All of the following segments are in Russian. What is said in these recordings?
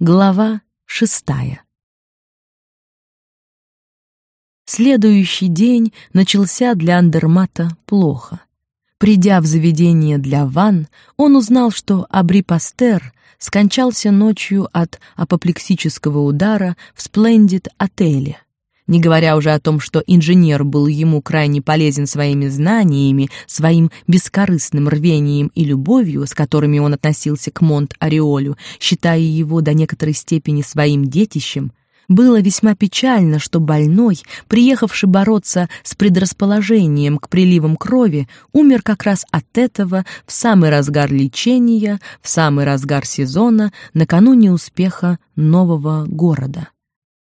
Глава шестая Следующий день начался для Андермата плохо. Придя в заведение для ванн, он узнал, что Абри Пастер скончался ночью от апоплексического удара в Сплендид-отеле не говоря уже о том, что инженер был ему крайне полезен своими знаниями, своим бескорыстным рвением и любовью, с которыми он относился к Монт-Ореолю, считая его до некоторой степени своим детищем, было весьма печально, что больной, приехавший бороться с предрасположением к приливам крови, умер как раз от этого в самый разгар лечения, в самый разгар сезона, накануне успеха нового города.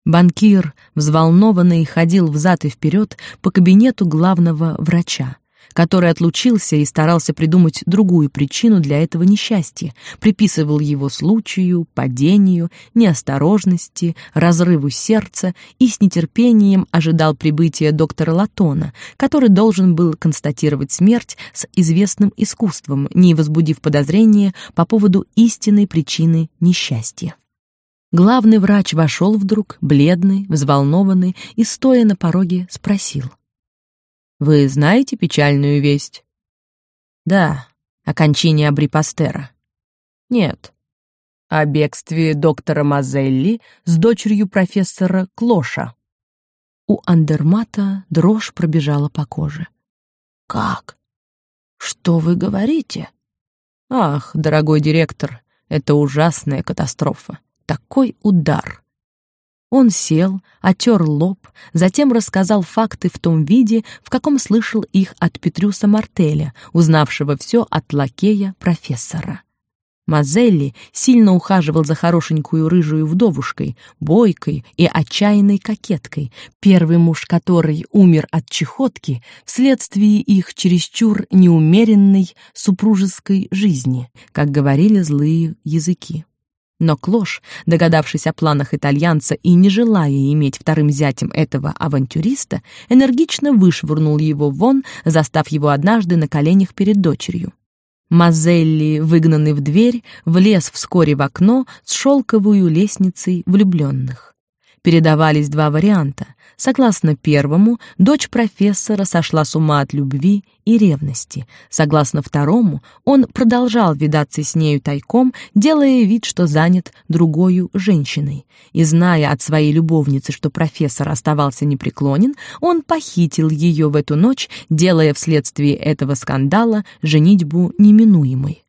Банкир, взволнованный, ходил взад и вперед по кабинету главного врача, который отлучился и старался придумать другую причину для этого несчастья, приписывал его случаю, падению, неосторожности, разрыву сердца и с нетерпением ожидал прибытия доктора Латона, который должен был констатировать смерть с известным искусством, не возбудив подозрения по поводу истинной причины несчастья. Главный врач вошел вдруг, бледный, взволнованный, и, стоя на пороге, спросил. «Вы знаете печальную весть?» «Да, о кончине Абрипастера». «Нет, о бегстве доктора Мазелли с дочерью профессора Клоша». У Андермата дрожь пробежала по коже. «Как? Что вы говорите?» «Ах, дорогой директор, это ужасная катастрофа такой удар. Он сел, отер лоб, затем рассказал факты в том виде, в каком слышал их от Петрюса Мартеля, узнавшего все от лакея профессора. Мазелли сильно ухаживал за хорошенькую рыжую вдовушкой, бойкой и отчаянной кокеткой, первый муж которой умер от чехотки вследствие их чересчур неумеренной супружеской жизни, как говорили злые языки. Но Клош, догадавшись о планах итальянца и не желая иметь вторым зятем этого авантюриста, энергично вышвырнул его вон, застав его однажды на коленях перед дочерью. Мазелли, выгнанный в дверь, влез вскоре в окно с шелковую лестницей влюбленных передавались два варианта. Согласно первому, дочь профессора сошла с ума от любви и ревности. Согласно второму, он продолжал видаться с нею тайком, делая вид, что занят другой женщиной. И зная от своей любовницы, что профессор оставался непреклонен, он похитил ее в эту ночь, делая вследствие этого скандала женитьбу неминуемой.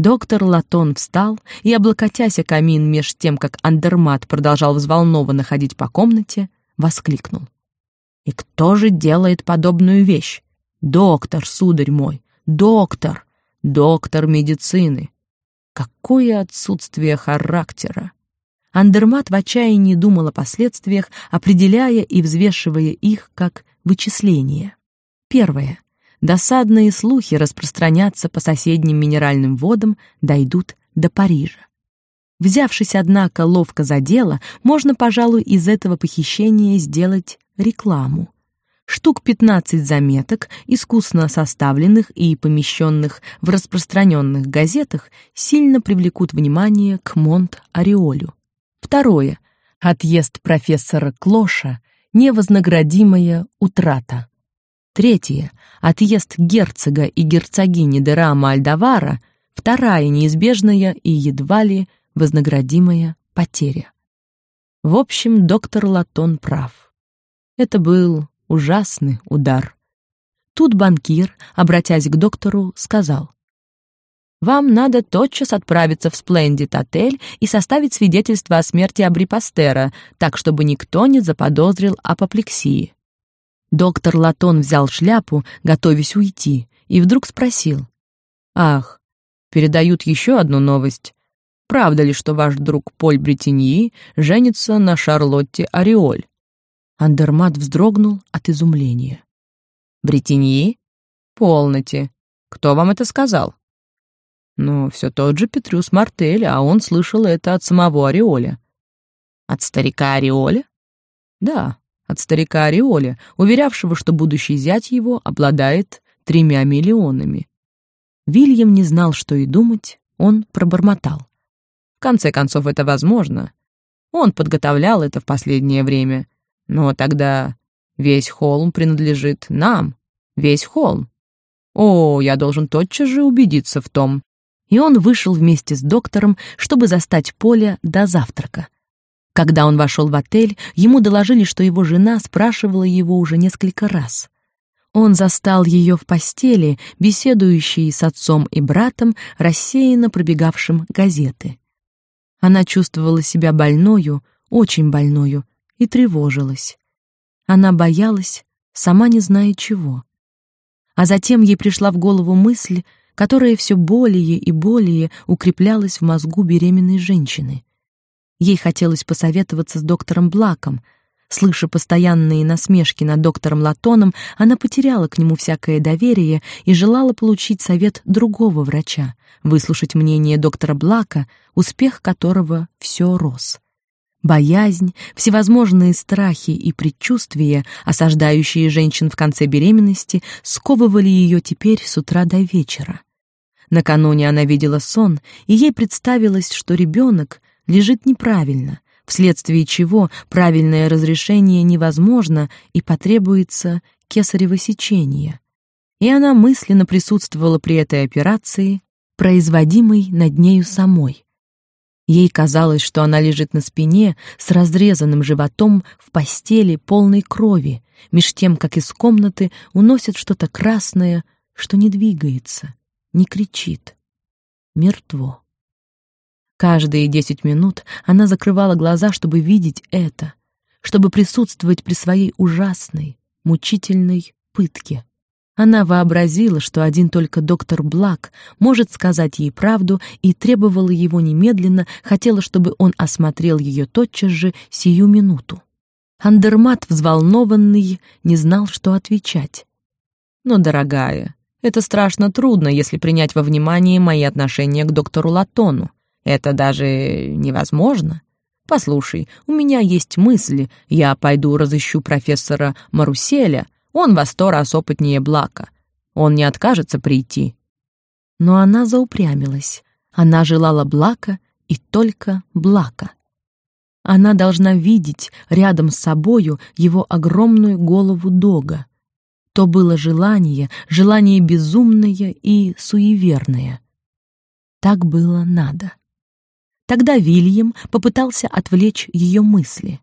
Доктор Латон встал и, облокотясь о камин меж тем, как Андермат продолжал взволнованно ходить по комнате, воскликнул. «И кто же делает подобную вещь? Доктор, сударь мой, доктор, доктор медицины. Какое отсутствие характера!» Андермат в отчаянии думал о последствиях, определяя и взвешивая их как вычисления. Первое. Досадные слухи распространятся по соседним минеральным водам, дойдут до Парижа. Взявшись, однако, ловко за дело, можно, пожалуй, из этого похищения сделать рекламу. Штук 15 заметок, искусно составленных и помещенных в распространенных газетах, сильно привлекут внимание к Монт-Ореолю. Второе. Отъезд профессора Клоша — невознаградимая утрата. Третье. Отъезд герцога и герцогини де Рама Альдавара — вторая неизбежная и едва ли вознаградимая потеря. В общем, доктор Латон прав. Это был ужасный удар. Тут банкир, обратясь к доктору, сказал, «Вам надо тотчас отправиться в Сплендид-отель и составить свидетельство о смерти Абрипастера, так, чтобы никто не заподозрил апоплексии. Доктор Латон взял шляпу, готовясь уйти, и вдруг спросил. «Ах, передают еще одну новость. Правда ли, что ваш друг Поль Бретеньи женится на Шарлотте Ореоль?» Андермат вздрогнул от изумления. «Бретеньи? Полноте. Кто вам это сказал?» «Ну, все тот же Петрюс Мартель, а он слышал это от самого Ореоля». «От старика Ореоля?» «Да, от старика Ореоля, уверявшего, что будущий зять его обладает тремя миллионами. Вильям не знал, что и думать, он пробормотал. В конце концов, это возможно. Он подготовлял это в последнее время. Но тогда весь холм принадлежит нам. Весь холм. О, я должен тотчас же убедиться в том. И он вышел вместе с доктором, чтобы застать Поля до завтрака. Когда он вошел в отель, ему доложили, что его жена спрашивала его уже несколько раз. Он застал ее в постели, беседующей с отцом и братом, рассеянно пробегавшим газеты. Она чувствовала себя больною, очень больною, и тревожилась. Она боялась, сама не зная чего. А затем ей пришла в голову мысль, которая все более и более укреплялась в мозгу беременной женщины. Ей хотелось посоветоваться с доктором Блаком. Слыша постоянные насмешки над доктором Латоном, она потеряла к нему всякое доверие и желала получить совет другого врача, выслушать мнение доктора Блака, успех которого все рос. Боязнь, всевозможные страхи и предчувствия, осаждающие женщин в конце беременности, сковывали ее теперь с утра до вечера. Накануне она видела сон, и ей представилось, что ребенок лежит неправильно, вследствие чего правильное разрешение невозможно и потребуется кесарево сечение. И она мысленно присутствовала при этой операции, производимой над нею самой. Ей казалось, что она лежит на спине с разрезанным животом в постели полной крови, меж тем, как из комнаты уносят что-то красное, что не двигается, не кричит. Мертво. Каждые десять минут она закрывала глаза, чтобы видеть это, чтобы присутствовать при своей ужасной, мучительной пытке. Она вообразила, что один только доктор Блак может сказать ей правду и требовала его немедленно, хотела, чтобы он осмотрел ее тотчас же, сию минуту. Андермат, взволнованный, не знал, что отвечать. «Но, дорогая, это страшно трудно, если принять во внимание мои отношения к доктору Латону. Это даже невозможно. Послушай, у меня есть мысли. Я пойду разыщу профессора Маруселя. Он во сто раз опытнее Блака. Он не откажется прийти. Но она заупрямилась. Она желала Блака и только Блака. Она должна видеть рядом с собою его огромную голову дога. То было желание, желание безумное и суеверное. Так было надо. Тогда Вильям попытался отвлечь ее мысли.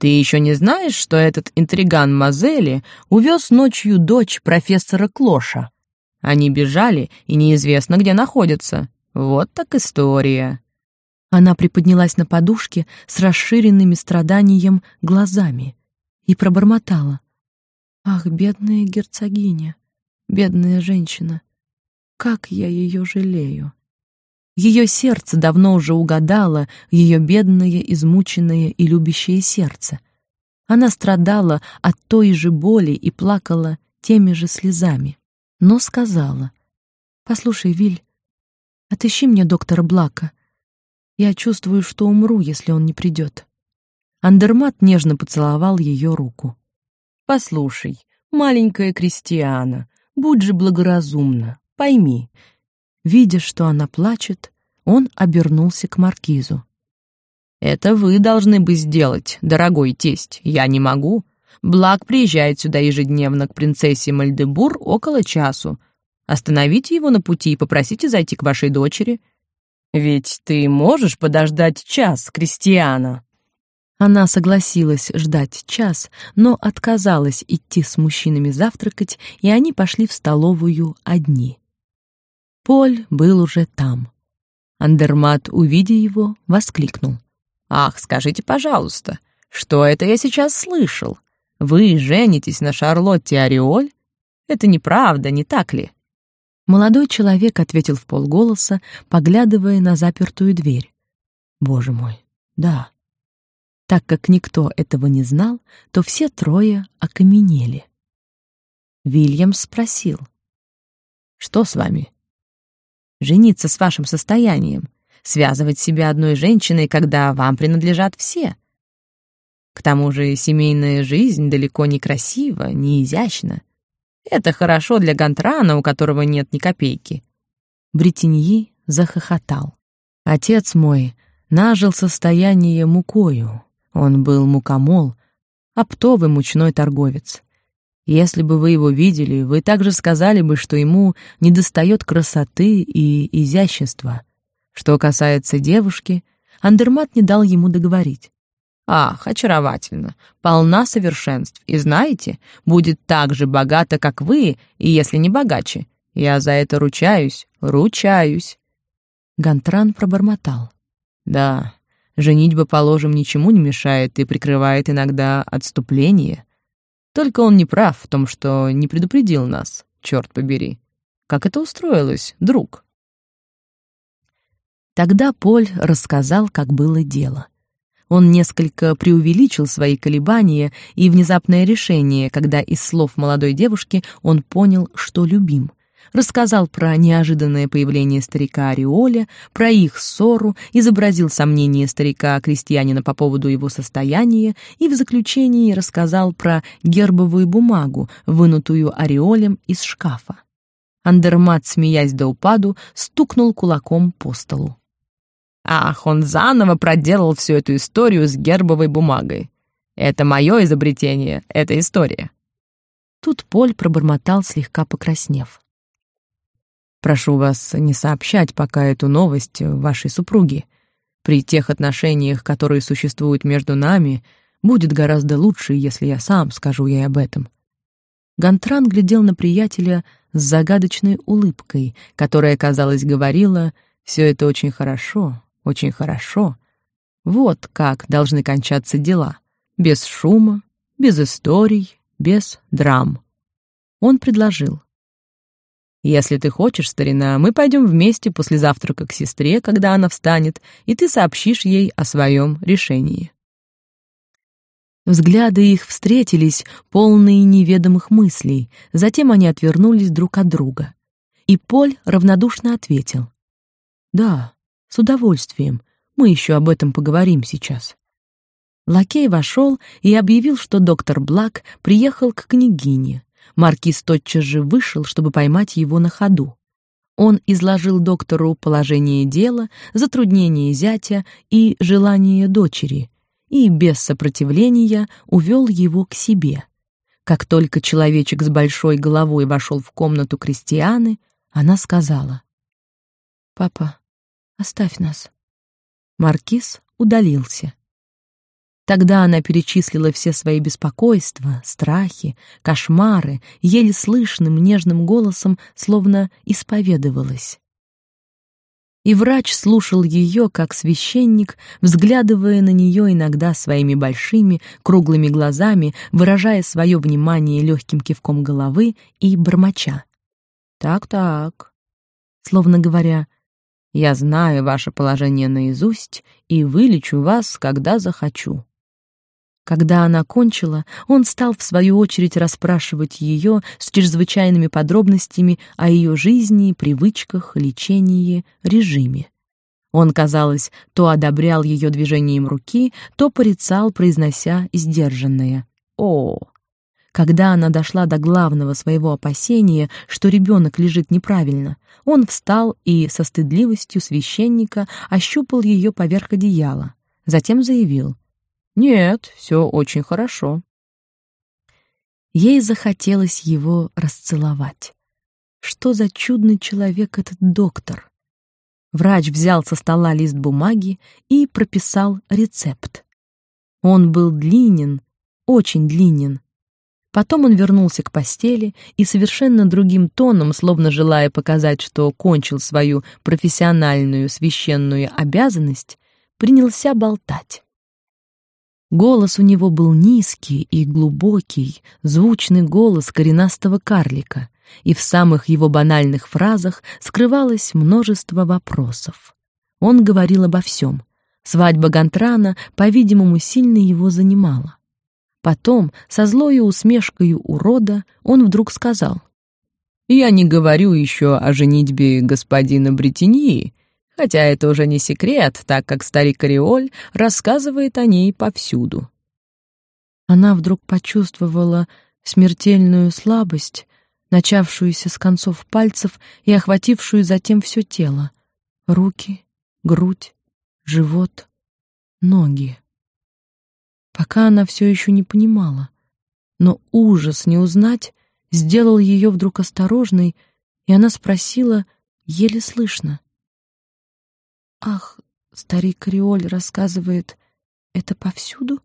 «Ты еще не знаешь, что этот интриган Мазели увез ночью дочь профессора Клоша? Они бежали, и неизвестно, где находятся. Вот так история». Она приподнялась на подушке с расширенными страданием глазами и пробормотала. «Ах, бедная герцогиня, бедная женщина, как я ее жалею!» Ее сердце давно уже угадало ее бедное, измученное и любящее сердце. Она страдала от той же боли и плакала теми же слезами. Но сказала, «Послушай, Виль, отыщи мне доктора Блака. Я чувствую, что умру, если он не придет». Андермат нежно поцеловал ее руку. «Послушай, маленькая крестьяна, будь же благоразумна, пойми, Видя, что она плачет, он обернулся к маркизу. «Это вы должны бы сделать, дорогой тесть, я не могу. Благ приезжает сюда ежедневно к принцессе Мальдебур около часу. Остановите его на пути и попросите зайти к вашей дочери. Ведь ты можешь подождать час, Кристиана?» Она согласилась ждать час, но отказалась идти с мужчинами завтракать, и они пошли в столовую одни. Поль был уже там. Андермат, увидя его, воскликнул. «Ах, скажите, пожалуйста, что это я сейчас слышал? Вы женитесь на Шарлотте Ореоль? Это неправда, не так ли?» Молодой человек ответил в полголоса, поглядывая на запертую дверь. «Боже мой, да». Так как никто этого не знал, то все трое окаменели. Вильям спросил. «Что с вами?» Жениться с вашим состоянием, связывать себя одной женщиной, когда вам принадлежат все. К тому же семейная жизнь далеко не красива, не изящна. Это хорошо для Гантрана, у которого нет ни копейки. Бретеньи захохотал. Отец мой нажил состояние мукою. Он был мукомол, оптовый мучной торговец. Если бы вы его видели, вы также сказали бы, что ему недостает красоты и изящества. Что касается девушки, Андермат не дал ему договорить. Ах, очаровательно, полна совершенств, и знаете, будет так же богата, как вы, и если не богаче. Я за это ручаюсь, ручаюсь. Гантран пробормотал. Да, женитьба, положим, ничему не мешает и прикрывает иногда отступление. Только он не прав в том, что не предупредил нас, черт побери. Как это устроилось, друг? Тогда Поль рассказал, как было дело. Он несколько преувеличил свои колебания и внезапное решение, когда из слов молодой девушки он понял, что любим. Рассказал про неожиданное появление старика Ореоля, про их ссору, изобразил сомнения старика-крестьянина по поводу его состояния и в заключении рассказал про гербовую бумагу, вынутую Ореолем из шкафа. Андермат, смеясь до упаду, стукнул кулаком по столу. Ах, он заново проделал всю эту историю с гербовой бумагой. Это мое изобретение, эта история. Тут Поль пробормотал, слегка покраснев. Прошу вас не сообщать пока эту новость вашей супруге. При тех отношениях, которые существуют между нами, будет гораздо лучше, если я сам скажу ей об этом. Гантран глядел на приятеля с загадочной улыбкой, которая, казалось, говорила «все это очень хорошо, очень хорошо. Вот как должны кончаться дела. Без шума, без историй, без драм. Он предложил. «Если ты хочешь, старина, мы пойдем вместе после завтрака к сестре, когда она встанет, и ты сообщишь ей о своем решении». Взгляды их встретились, полные неведомых мыслей, затем они отвернулись друг от друга. И Поль равнодушно ответил. «Да, с удовольствием. Мы еще об этом поговорим сейчас. Лакей вошел и объявил, что доктор Блак приехал к княгине. Маркиз тотчас же вышел, чтобы поймать его на ходу. Он изложил доктору положение дела, затруднение зятя и желание дочери, и без сопротивления увел его к себе. Как только человечек с большой головой вошел в комнату Кристианы, она сказала, «Папа, Оставь нас». Маркиз удалился. Тогда она перечислила все свои беспокойства, страхи, кошмары, еле слышным нежным голосом, словно исповедовалась. И врач слушал ее, как священник, взглядывая на нее иногда своими большими, круглыми глазами, выражая свое внимание легким кивком головы и бормоча. «Так-так», словно говоря, я знаю ваше положение наизусть и вылечу вас, когда захочу». Когда она кончила, он стал в свою очередь расспрашивать ее с чрезвычайными подробностями о ее жизни, привычках, лечении, режиме. Он, казалось, то одобрял ее движением руки, то порицал, произнося сдержанное «О, когда она дошла до главного своего опасения, что ребенок лежит неправильно, он встал и со стыдливостью священника ощупал ее поверх одеяла. Затем заявил «Нет, все очень хорошо». Ей захотелось его расцеловать. Что за чудный человек этот доктор? Врач взял со стола лист бумаги и прописал рецепт. Он был длинен, очень длинен, Потом он вернулся к постели и совершенно другим тоном, словно желая показать, что кончил свою профессиональную священную обязанность, принялся болтать. Голос у него был низкий и глубокий, звучный голос коренастого карлика, и в самых его банальных фразах скрывалось множество вопросов. Он говорил обо всем. Свадьба Гантрана, по-видимому, сильно его занимала. Потом, со злою усмешкой урода, он вдруг сказал. «Я не говорю еще о женитьбе господина Бретеньи, хотя это уже не секрет, так как старик Ореоль рассказывает о ней повсюду». Она вдруг почувствовала смертельную слабость, начавшуюся с концов пальцев и охватившую затем все тело — руки, грудь, живот, ноги. Пока она все еще не понимала, но ужас не узнать сделал ее вдруг осторожной, и она спросила, еле слышно. «Ах, старик Риоль рассказывает, это повсюду?»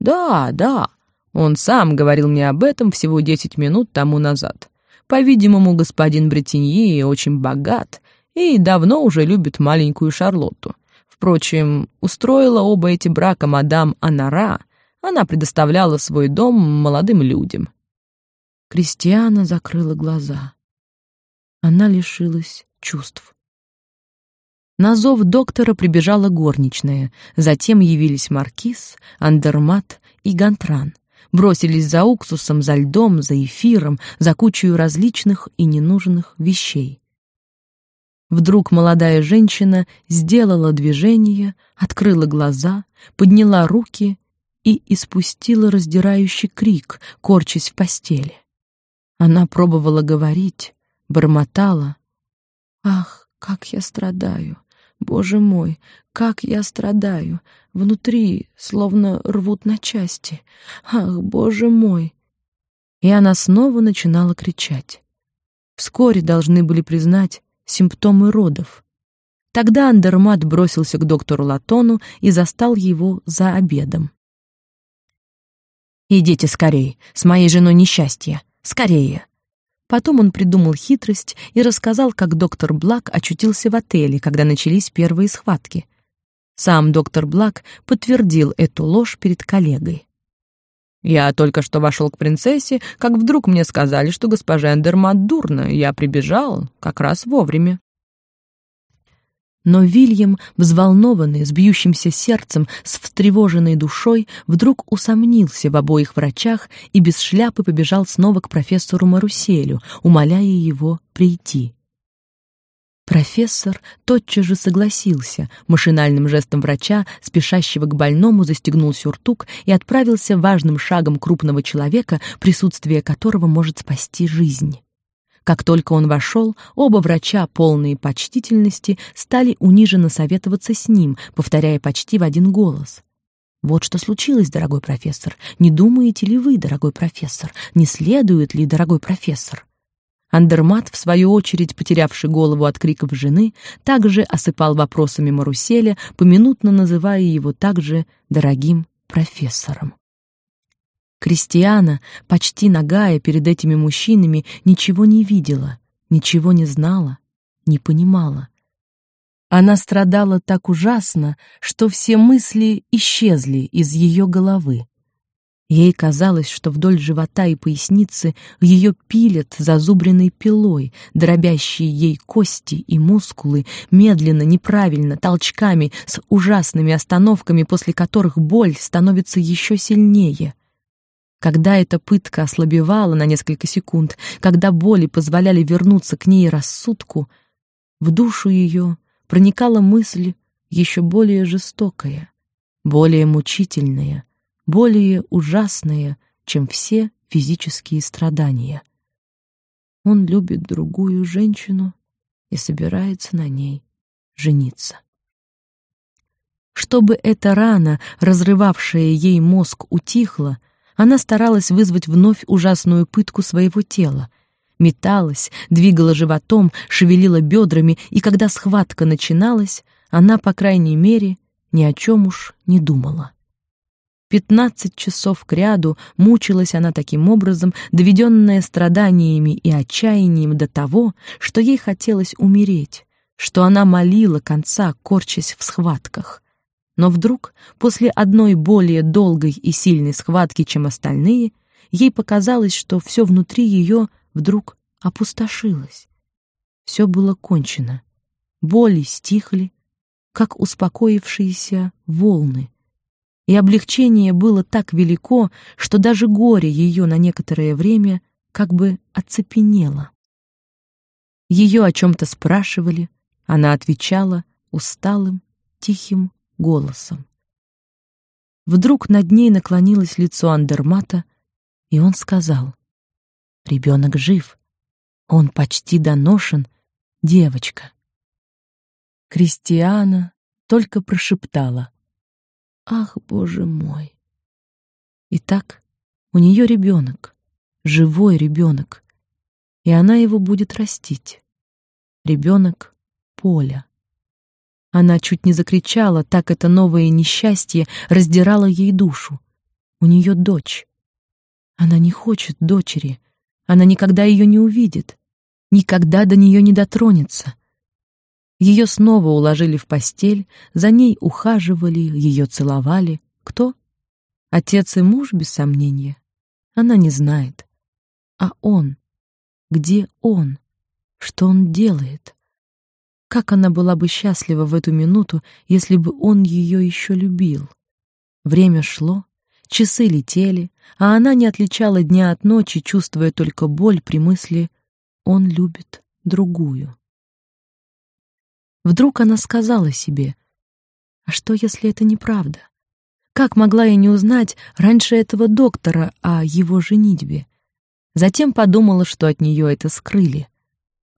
«Да, да, он сам говорил мне об этом всего десять минут тому назад. По-видимому, господин Бретеньи очень богат и давно уже любит маленькую Шарлотту. Впрочем, устроила оба эти брака мадам Анара, она предоставляла свой дом молодым людям. Кристиана закрыла глаза. Она лишилась чувств. На зов доктора прибежала горничная, затем явились маркиз, Андермат и Гантран. Бросились за уксусом, за льдом, за эфиром, за кучей различных и ненужных вещей. Вдруг молодая женщина сделала движение, открыла глаза, подняла руки и испустила раздирающий крик, корчась в постели. Она пробовала говорить, бормотала. «Ах, как я страдаю! Боже мой, как я страдаю! Внутри словно рвут на части! Ах, боже мой!» И она снова начинала кричать. Вскоре должны были признать симптомы родов. Тогда Андермат бросился к доктору Латону и застал его за обедом. «Идите скорей, с моей женой несчастье!» Скорее!» Потом он придумал хитрость и рассказал, как доктор Блак очутился в отеле, когда начались первые схватки. Сам доктор Блак подтвердил эту ложь перед коллегой. «Я только что вошел к принцессе, как вдруг мне сказали, что госпожа Эндермат дурно, я прибежал как раз вовремя». Но Вильям, взволнованный, с бьющимся сердцем, с встревоженной душой, вдруг усомнился в обоих врачах и без шляпы побежал снова к профессору Маруселю, умоляя его прийти. Профессор тотчас же согласился, машинальным жестом врача, спешащего к больному, застегнул сюртук и отправился важным шагом крупного человека, присутствие которого может спасти жизнь. Как только он вошел, оба врача, полные почтительности, стали униженно советоваться с ним, повторяя почти в один голос. «Вот что случилось, дорогой профессор. Не думаете ли вы, дорогой профессор? Не следует ли, дорогой профессор?» Андермат, в свою очередь потерявший голову от криков жены, также осыпал вопросами Маруселя, поминутно называя его также «дорогим профессором». Кристиана, почти нагая перед этими мужчинами, ничего не видела, ничего не знала, не понимала. Она страдала так ужасно, что все мысли исчезли из ее головы. Ей казалось, что вдоль живота и поясницы ее пилят зазубренной пилой, дробящие ей кости и мускулы, медленно, неправильно, толчками, с ужасными остановками, после которых боль становится еще сильнее — когда эта пытка ослабевала на несколько секунд, когда боли позволяли вернуться к ней рассудку, в душу ее проникала мысль еще более жестокая, более мучительная, более ужасная, чем все физические страдания. Он любит другую женщину и собирается на ней жениться. Чтобы эта рана, разрывавшая ей мозг, утихла, она старалась вызвать вновь ужасную пытку своего тела. Металась, двигала животом, шевелила бедрами, и когда схватка начиналась, она, по крайней мере, ни о чем уж не думала. Пятнадцать часов кряду мучилась она таким образом, доведенная страданиями и отчаянием до того, что ей хотелось умереть, что она молила конца, корчась в схватках. Но вдруг, после одной более долгой и сильной схватки, чем остальные, ей показалось, что все внутри ее вдруг опустошилось. Все было кончено. Боли стихли, как успокоившиеся волны. И облегчение было так велико, что даже горе ее на некоторое время как бы оцепенело. Ее о чем-то спрашивали, она отвечала усталым, тихим голосом. Вдруг над ней наклонилось лицо Андермата, и он сказал, «Ребенок жив, он почти доношен, девочка». Кристиана только прошептала «Ах, Боже мой!» Итак, у нее ребенок, живой ребенок, и она его будет растить. Ребенок Поля. Она чуть не закричала, так это новое несчастье раздирало ей душу. У нее дочь. Она не хочет дочери. Она никогда ее не увидит. Никогда до нее не дотронется. Ее снова уложили в постель, за ней ухаживали, ее целовали. Кто? Отец и муж, без сомнения. Она не знает. А он? Где он? Что он делает? Как она была бы счастлива в эту минуту, если бы он ее еще любил? Время шло, часы летели, а она не отличала дня от ночи, чувствуя только боль при мысли «он любит другую». Вдруг она сказала себе «А что, если это неправда? Как могла я не узнать раньше этого доктора о его женитьбе?» Затем подумала, что от нее это скрыли.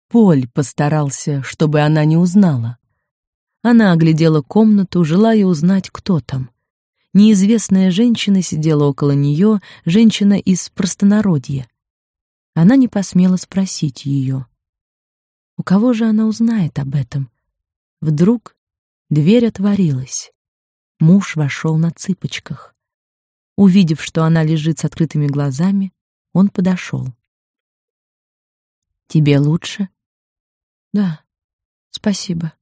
Поль постарался, чтобы она не узнала. Она оглядела комнату, желая узнать, кто там. Неизвестная женщина сидела около нее, женщина из простонародья. Она не посмела спросить ее. У кого же она узнает об этом? Вдруг дверь отворилась. Муж вошел на цыпочках. Увидев, что она лежит с открытыми глазами, он подошел. «Тебе лучше?» Да, спасибо.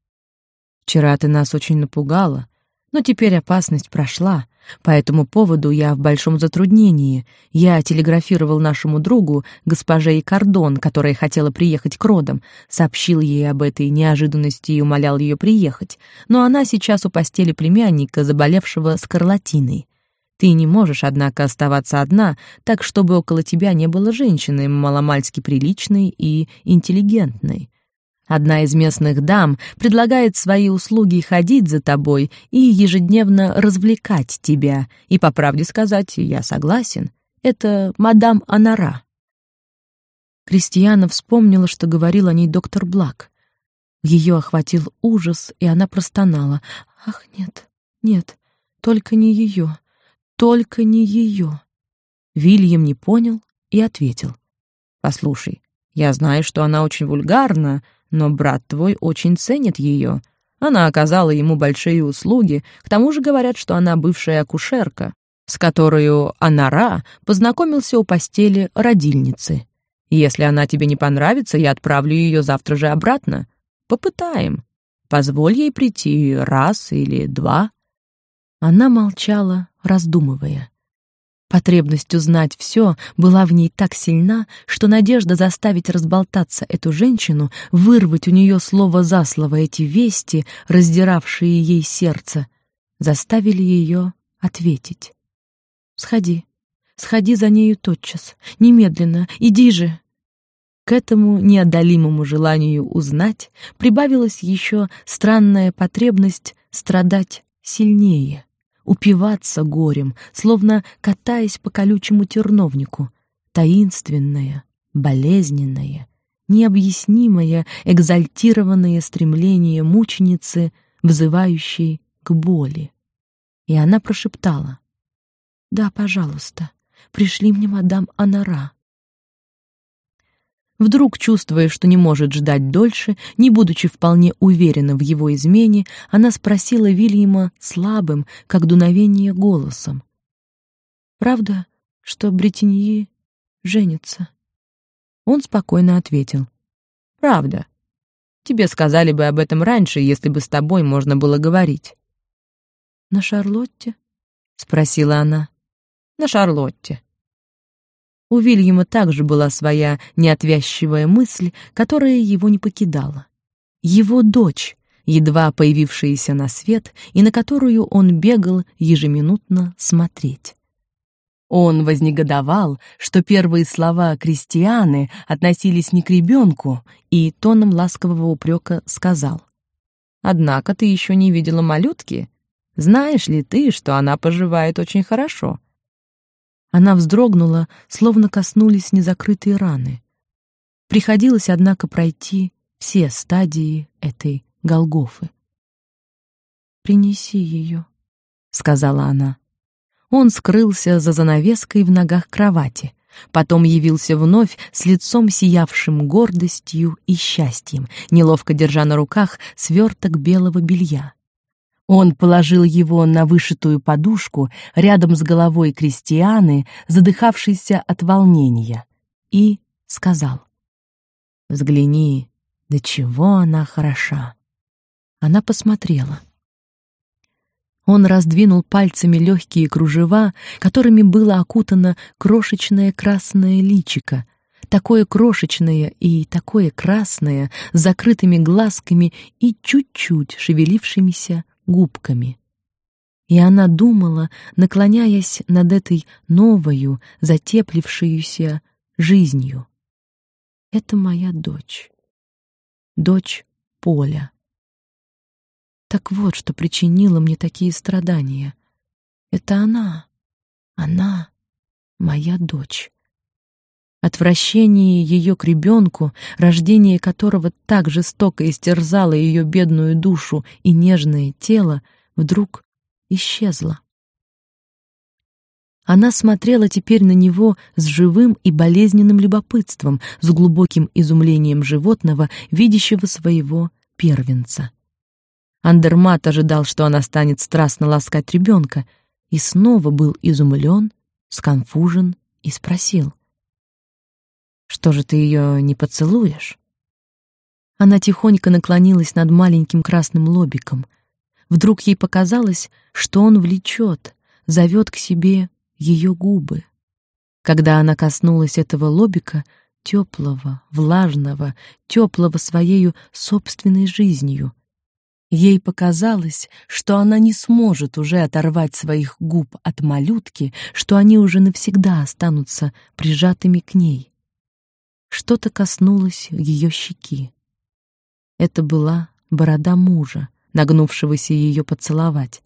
Вчера ты нас очень напугала, но теперь опасность прошла. По этому поводу я в большом затруднении. Я телеграфировал нашему другу, госпоже Икардон, которая хотела приехать к родам, сообщил ей об этой неожиданности и умолял ее приехать. Но она сейчас у постели племянника, заболевшего скарлатиной. Ты не можешь, однако, оставаться одна, так чтобы около тебя не было женщины маломальски приличной и интеллигентной. Одна из местных дам предлагает свои услуги ходить за тобой и ежедневно развлекать тебя. И, по правде сказать, я согласен. Это мадам Анара. Кристиана вспомнила, что говорил о ней доктор Блак. Ее охватил ужас, и она простонала. «Ах, нет, нет, только не ее, только не ее». Вильям не понял и ответил. «Послушай, я знаю, что она очень вульгарна, но брат твой очень ценит ее. Она оказала ему большие услуги, к тому же говорят, что она бывшая акушерка, с которой Анара познакомился у постели родильницы. Если она тебе не понравится, я отправлю ее завтра же обратно. Попытаем. Позволь ей прийти раз или два». Она молчала, раздумывая. Потребность узнать все была в ней так сильна, что надежда заставить разболтаться эту женщину, вырвать у нее слово за слово эти вести, раздиравшие ей сердце, заставили ее ответить. «Сходи, сходи за нею тотчас, немедленно, иди же!» К этому неодолимому желанию узнать прибавилась еще странная потребность страдать сильнее упиваться горем, словно катаясь по колючему терновнику, таинственное, болезненное, необъяснимое, экзальтированное стремление мученицы, взывающей к боли. И она прошептала, «Да, пожалуйста, пришли мне мадам Анара». Вдруг, чувствуя, что не может ждать дольше, не будучи вполне уверена в его измене, она спросила Вильяма слабым, как дуновение, голосом. «Правда, что Бретеньи женится?» Он спокойно ответил. «Правда. Тебе сказали бы об этом раньше, если бы с тобой можно было говорить». «На Шарлотте?» — спросила она. «На Шарлотте», у Вильяма также была своя неотвязчивая мысль, которая его не покидала. Его дочь, едва появившаяся на свет и на которую он бегал ежеминутно смотреть. Он вознегодовал, что первые слова крестьяны относились не к ребенку, и тоном ласкового упрека сказал. «Однако ты еще не видела малютки. Знаешь ли ты, что она поживает очень хорошо? Она вздрогнула, словно коснулись незакрытые раны. Приходилось, однако, пройти все стадии этой Голгофы. «Принеси ее», — сказала она. Он скрылся за занавеской в ногах кровати, потом явился вновь с лицом сиявшим гордостью и счастьем, неловко держа на руках сверток белого белья. Он положил его на вышитую подушку рядом с головой крестьяны, задыхавшейся от волнения, и сказал. «Взгляни, до чего она хороша!» Она посмотрела. Он раздвинул пальцами легкие кружева, которыми было окутано крошечное красное личико, такое крошечное и такое красное, с закрытыми глазками и чуть-чуть шевелившимися губками. И она думала, наклоняясь над этой новою, затеплившуюся жизнью. Это моя дочь. Дочь Поля. Так вот, что причинило мне такие страдания. Это она, она, моя дочь. Отвращение ее к ребенку, рождение которого так жестоко истерзало ее бедную душу и нежное тело, вдруг исчезло. Она смотрела теперь на него с живым и болезненным любопытством, с глубоким изумлением животного, видящего своего первенца. Андермат ожидал, что она станет страстно ласкать ребенка, и снова был изумлен, сконфужен и спросил — что же ты ее не поцелуешь? Она тихонько наклонилась над маленьким красным лобиком. Вдруг ей показалось, что он влечет, зовет к себе ее губы. Когда она коснулась этого лобика, теплого, влажного, теплого своею собственной жизнью, Ей показалось, что она не сможет уже оторвать своих губ от малютки, что они уже навсегда останутся прижатыми к ней. Что-то коснулось ее щеки. Это была борода мужа, нагнувшегося ее поцеловать.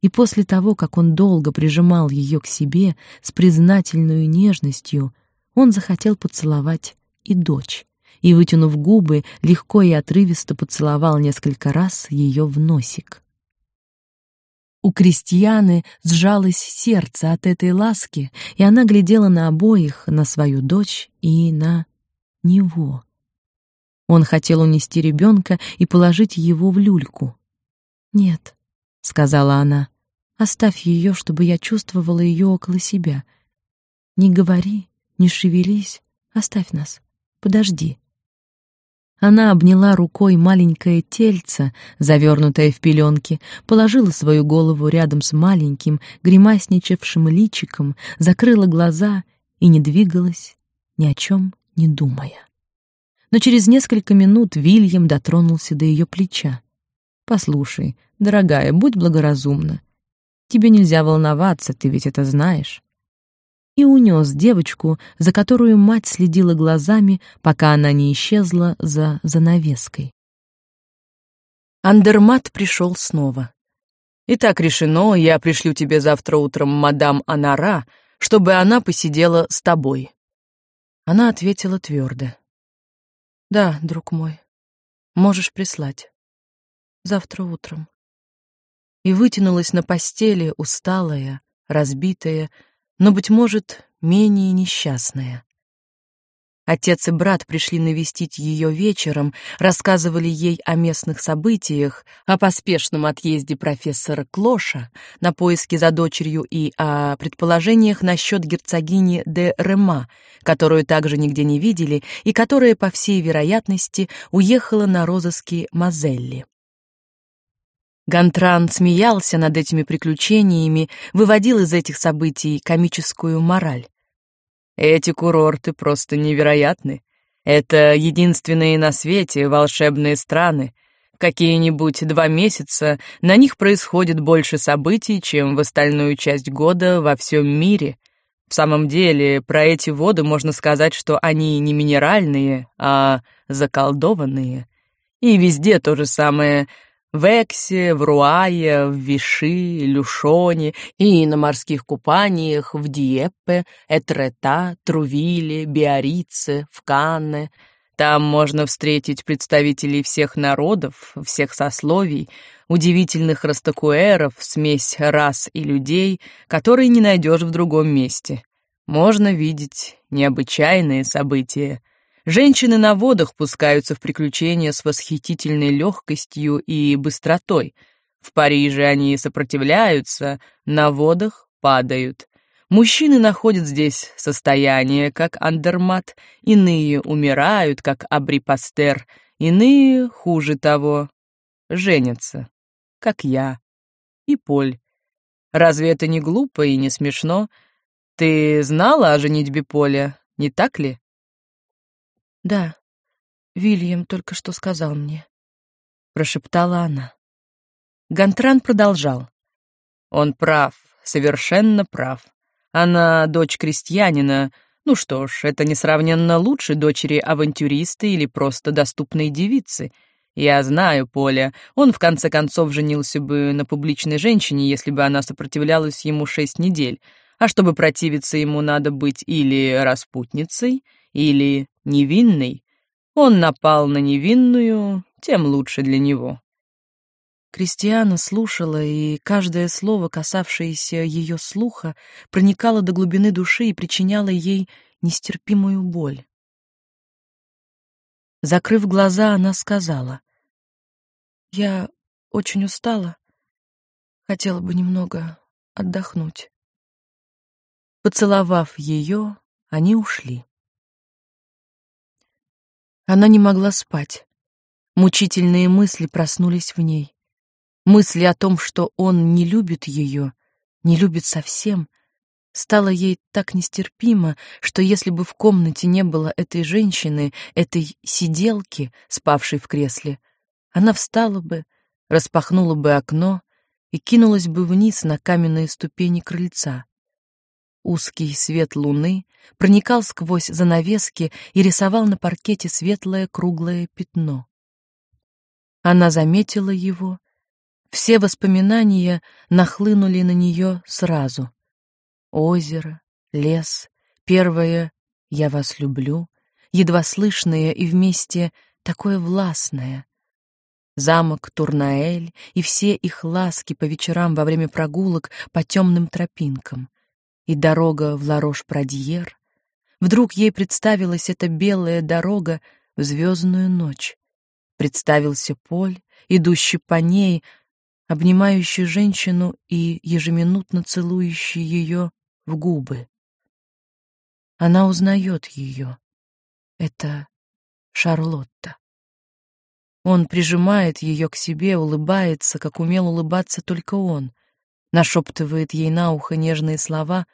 И после того, как он долго прижимал ее к себе с признательной нежностью, он захотел поцеловать и дочь, и, вытянув губы, легко и отрывисто поцеловал несколько раз ее в носик. У крестьяны сжалось сердце от этой ласки, и она глядела на обоих, на свою дочь и на него. Он хотел унести ребенка и положить его в люльку. «Нет», — сказала она, — «оставь ее, чтобы я чувствовала ее около себя. Не говори, не шевелись, оставь нас, подожди». Она обняла рукой маленькое тельце, завернутое в пеленки, положила свою голову рядом с маленьким, гримасничавшим личиком, закрыла глаза и не двигалась, ни о чем не думая. Но через несколько минут Вильям дотронулся до ее плеча. «Послушай, дорогая, будь благоразумна. Тебе нельзя волноваться, ты ведь это знаешь». И унес девочку, за которую мать следила глазами, пока она не исчезла за занавеской. Андермат пришел снова. «Итак, решено, я пришлю тебе завтра утром мадам Анара, чтобы она посидела с тобой. Она ответила твердо. «Да, друг мой, можешь прислать. Завтра утром». И вытянулась на постели, усталая, разбитая, но, быть может, менее несчастная. Отец и брат пришли навестить ее вечером, рассказывали ей о местных событиях, о поспешном отъезде профессора Клоша на поиски за дочерью и о предположениях насчет герцогини де Рема, которую также нигде не видели и которая, по всей вероятности, уехала на розыски Мазелли. Гантран смеялся над этими приключениями, выводил из этих событий комическую мораль. Эти курорты просто невероятны. Это единственные на свете волшебные страны. Какие-нибудь два месяца на них происходит больше событий, чем в остальную часть года во всем мире. В самом деле, про эти воды можно сказать, что они не минеральные, а заколдованные. И везде то же самое — в Эксе, в Руае, в Виши, Люшоне и на морских купаниях в Диеппе, Этрета, Трувиле, Биорице, в Канне. Там можно встретить представителей всех народов, всех сословий, удивительных растакуэров, смесь рас и людей, которые не найдешь в другом месте. Можно видеть необычайные события. Женщины на водах пускаются в приключения с восхитительной легкостью и быстротой. В Париже они сопротивляются, на водах падают. Мужчины находят здесь состояние, как Андермат, иные умирают, как Абрипастер, иные, хуже того, женятся, как я и Поль. Разве это не глупо и не смешно? Ты знала о женитьбе Поля, не так ли? Да, Вильям только что сказал мне, прошептала она. Гантран продолжал. Он прав, совершенно прав. Она дочь крестьянина. Ну что ж, это несравненно лучше дочери авантюриста или просто доступной девицы. Я знаю Поля. Он в конце концов женился бы на публичной женщине, если бы она сопротивлялась ему шесть недель. А чтобы противиться ему, надо быть или распутницей, или невинной. Он напал на невинную, тем лучше для него. Кристиана слушала, и каждое слово, касавшееся ее слуха, проникало до глубины души и причиняло ей нестерпимую боль. Закрыв глаза, она сказала, «Я очень устала, хотела бы немного отдохнуть». Поцеловав ее, они ушли. Она не могла спать. Мучительные мысли проснулись в ней. Мысли о том, что он не любит ее, не любит совсем, стало ей так нестерпимо, что если бы в комнате не было этой женщины, этой сиделки, спавшей в кресле, она встала бы, распахнула бы окно и кинулась бы вниз на каменные ступени крыльца. Узкий свет луны проникал сквозь занавески и рисовал на паркете светлое круглое пятно. Она заметила его все воспоминания нахлынули на нее сразу. Озеро, лес, первое «я вас люблю», едва слышное и вместе такое властное. Замок Турнаэль и все их ласки по вечерам во время прогулок по темным тропинкам. И дорога в Ларош-Прадьер. Вдруг ей представилась эта белая дорога в звездную ночь. Представился Поль, идущий по ней, обнимающий женщину и ежеминутно целующий ее в губы. Она узнает ее. Это Шарлотта. Он прижимает ее к себе, улыбается, как умел улыбаться только он, нашептывает ей на ухо нежные слова,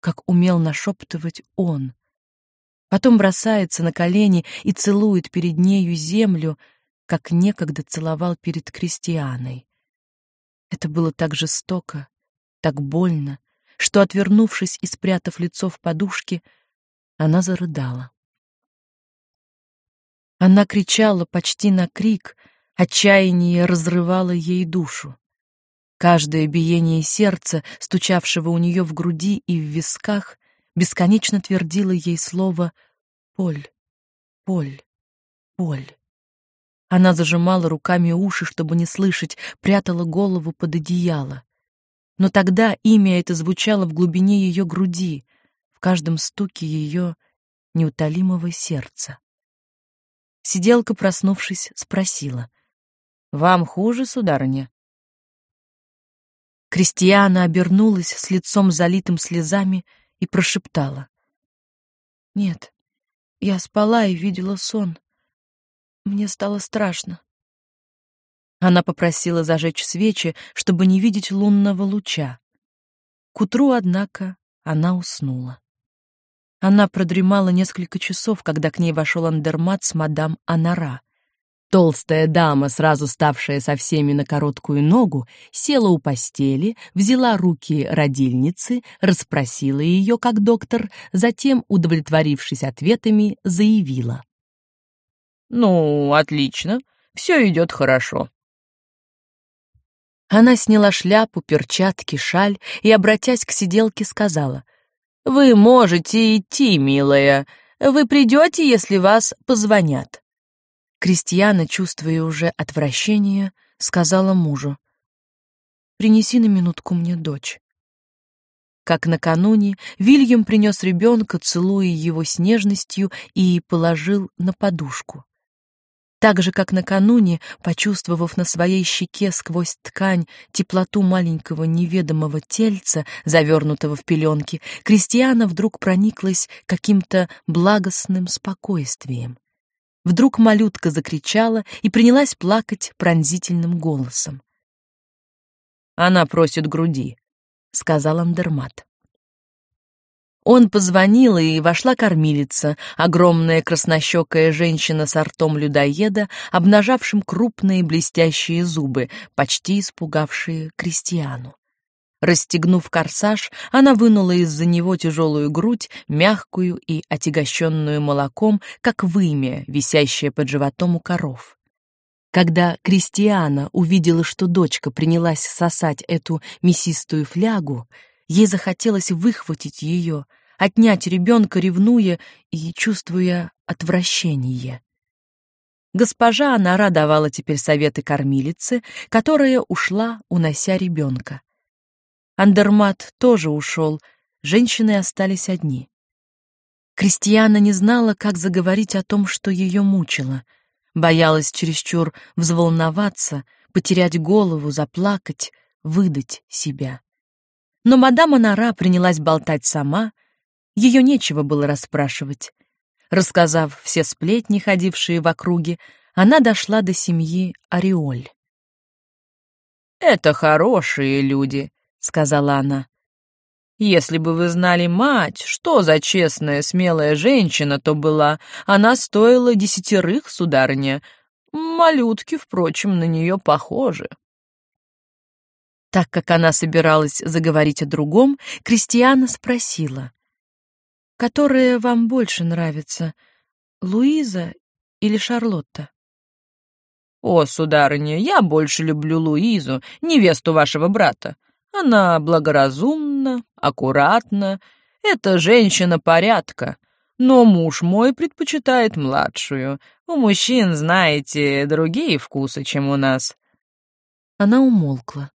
как умел нашептывать он. Потом бросается на колени и целует перед нею землю, как некогда целовал перед крестьяной. Это было так жестоко, так больно, что, отвернувшись и спрятав лицо в подушке, она зарыдала. Она кричала почти на крик, отчаяние разрывало ей душу. Каждое биение сердца, стучавшего у нее в груди и в висках, бесконечно твердило ей слово «Поль, Поль, Поль». Она зажимала руками уши, чтобы не слышать, прятала голову под одеяло. Но тогда имя это звучало в глубине ее груди, в каждом стуке ее неутолимого сердца. Сиделка, проснувшись, спросила. «Вам хуже, сударыня?» Кристиана обернулась с лицом залитым слезами и прошептала. «Нет, я спала и видела сон. Мне стало страшно. Она попросила зажечь свечи, чтобы не видеть лунного луча. К утру, однако, она уснула. Она продремала несколько часов, когда к ней вошел Андермат с мадам Анара. Толстая дама, сразу ставшая со всеми на короткую ногу, села у постели, взяла руки родильницы, расспросила ее как доктор, затем, удовлетворившись ответами, заявила. «Ну, отлично, все идет хорошо». Она сняла шляпу, перчатки, шаль и, обратясь к сиделке, сказала, «Вы можете идти, милая. Вы придете, если вас позвонят». Кристиана, чувствуя уже отвращение, сказала мужу. «Принеси на минутку мне дочь». Как накануне, Вильям принес ребенка, целуя его с нежностью, и положил на подушку. Так же, как накануне, почувствовав на своей щеке сквозь ткань теплоту маленького неведомого тельца, завернутого в пеленки, Кристиана вдруг прониклась каким-то благостным спокойствием. Вдруг малютка закричала и принялась плакать пронзительным голосом. «Она просит груди», — сказал Андермат. Он позвонил, и вошла кормилица, огромная краснощекая женщина с ртом людоеда, обнажавшим крупные блестящие зубы, почти испугавшие крестьяну. Расстегнув корсаж, она вынула из-за него тяжелую грудь, мягкую и отягощенную молоком, как вымя, висящее под животом у коров. Когда Кристиана увидела, что дочка принялась сосать эту мясистую флягу, Ей захотелось выхватить ее, отнять ребенка, ревнуя и чувствуя отвращение. Госпожа Анара давала теперь советы кормилице, которая ушла, унося ребенка. Андермат тоже ушел, женщины остались одни. Кристиана не знала, как заговорить о том, что ее мучило. Боялась чересчур взволноваться, потерять голову, заплакать, выдать себя. Но мадам Анара принялась болтать сама, ее нечего было расспрашивать. Рассказав все сплетни, ходившие в округе, она дошла до семьи Ореоль. «Это хорошие люди», — сказала она. «Если бы вы знали мать, что за честная, смелая женщина то была, она стоила десятерых, сударыня. Малютки, впрочем, на нее похожи». Так как она собиралась заговорить о другом, Кристиана спросила. «Которая вам больше нравится, Луиза или Шарлотта?» «О, сударыня, я больше люблю Луизу, невесту вашего брата. Она благоразумна, аккуратна, это женщина порядка. Но муж мой предпочитает младшую. У мужчин, знаете, другие вкусы, чем у нас». Она умолкла.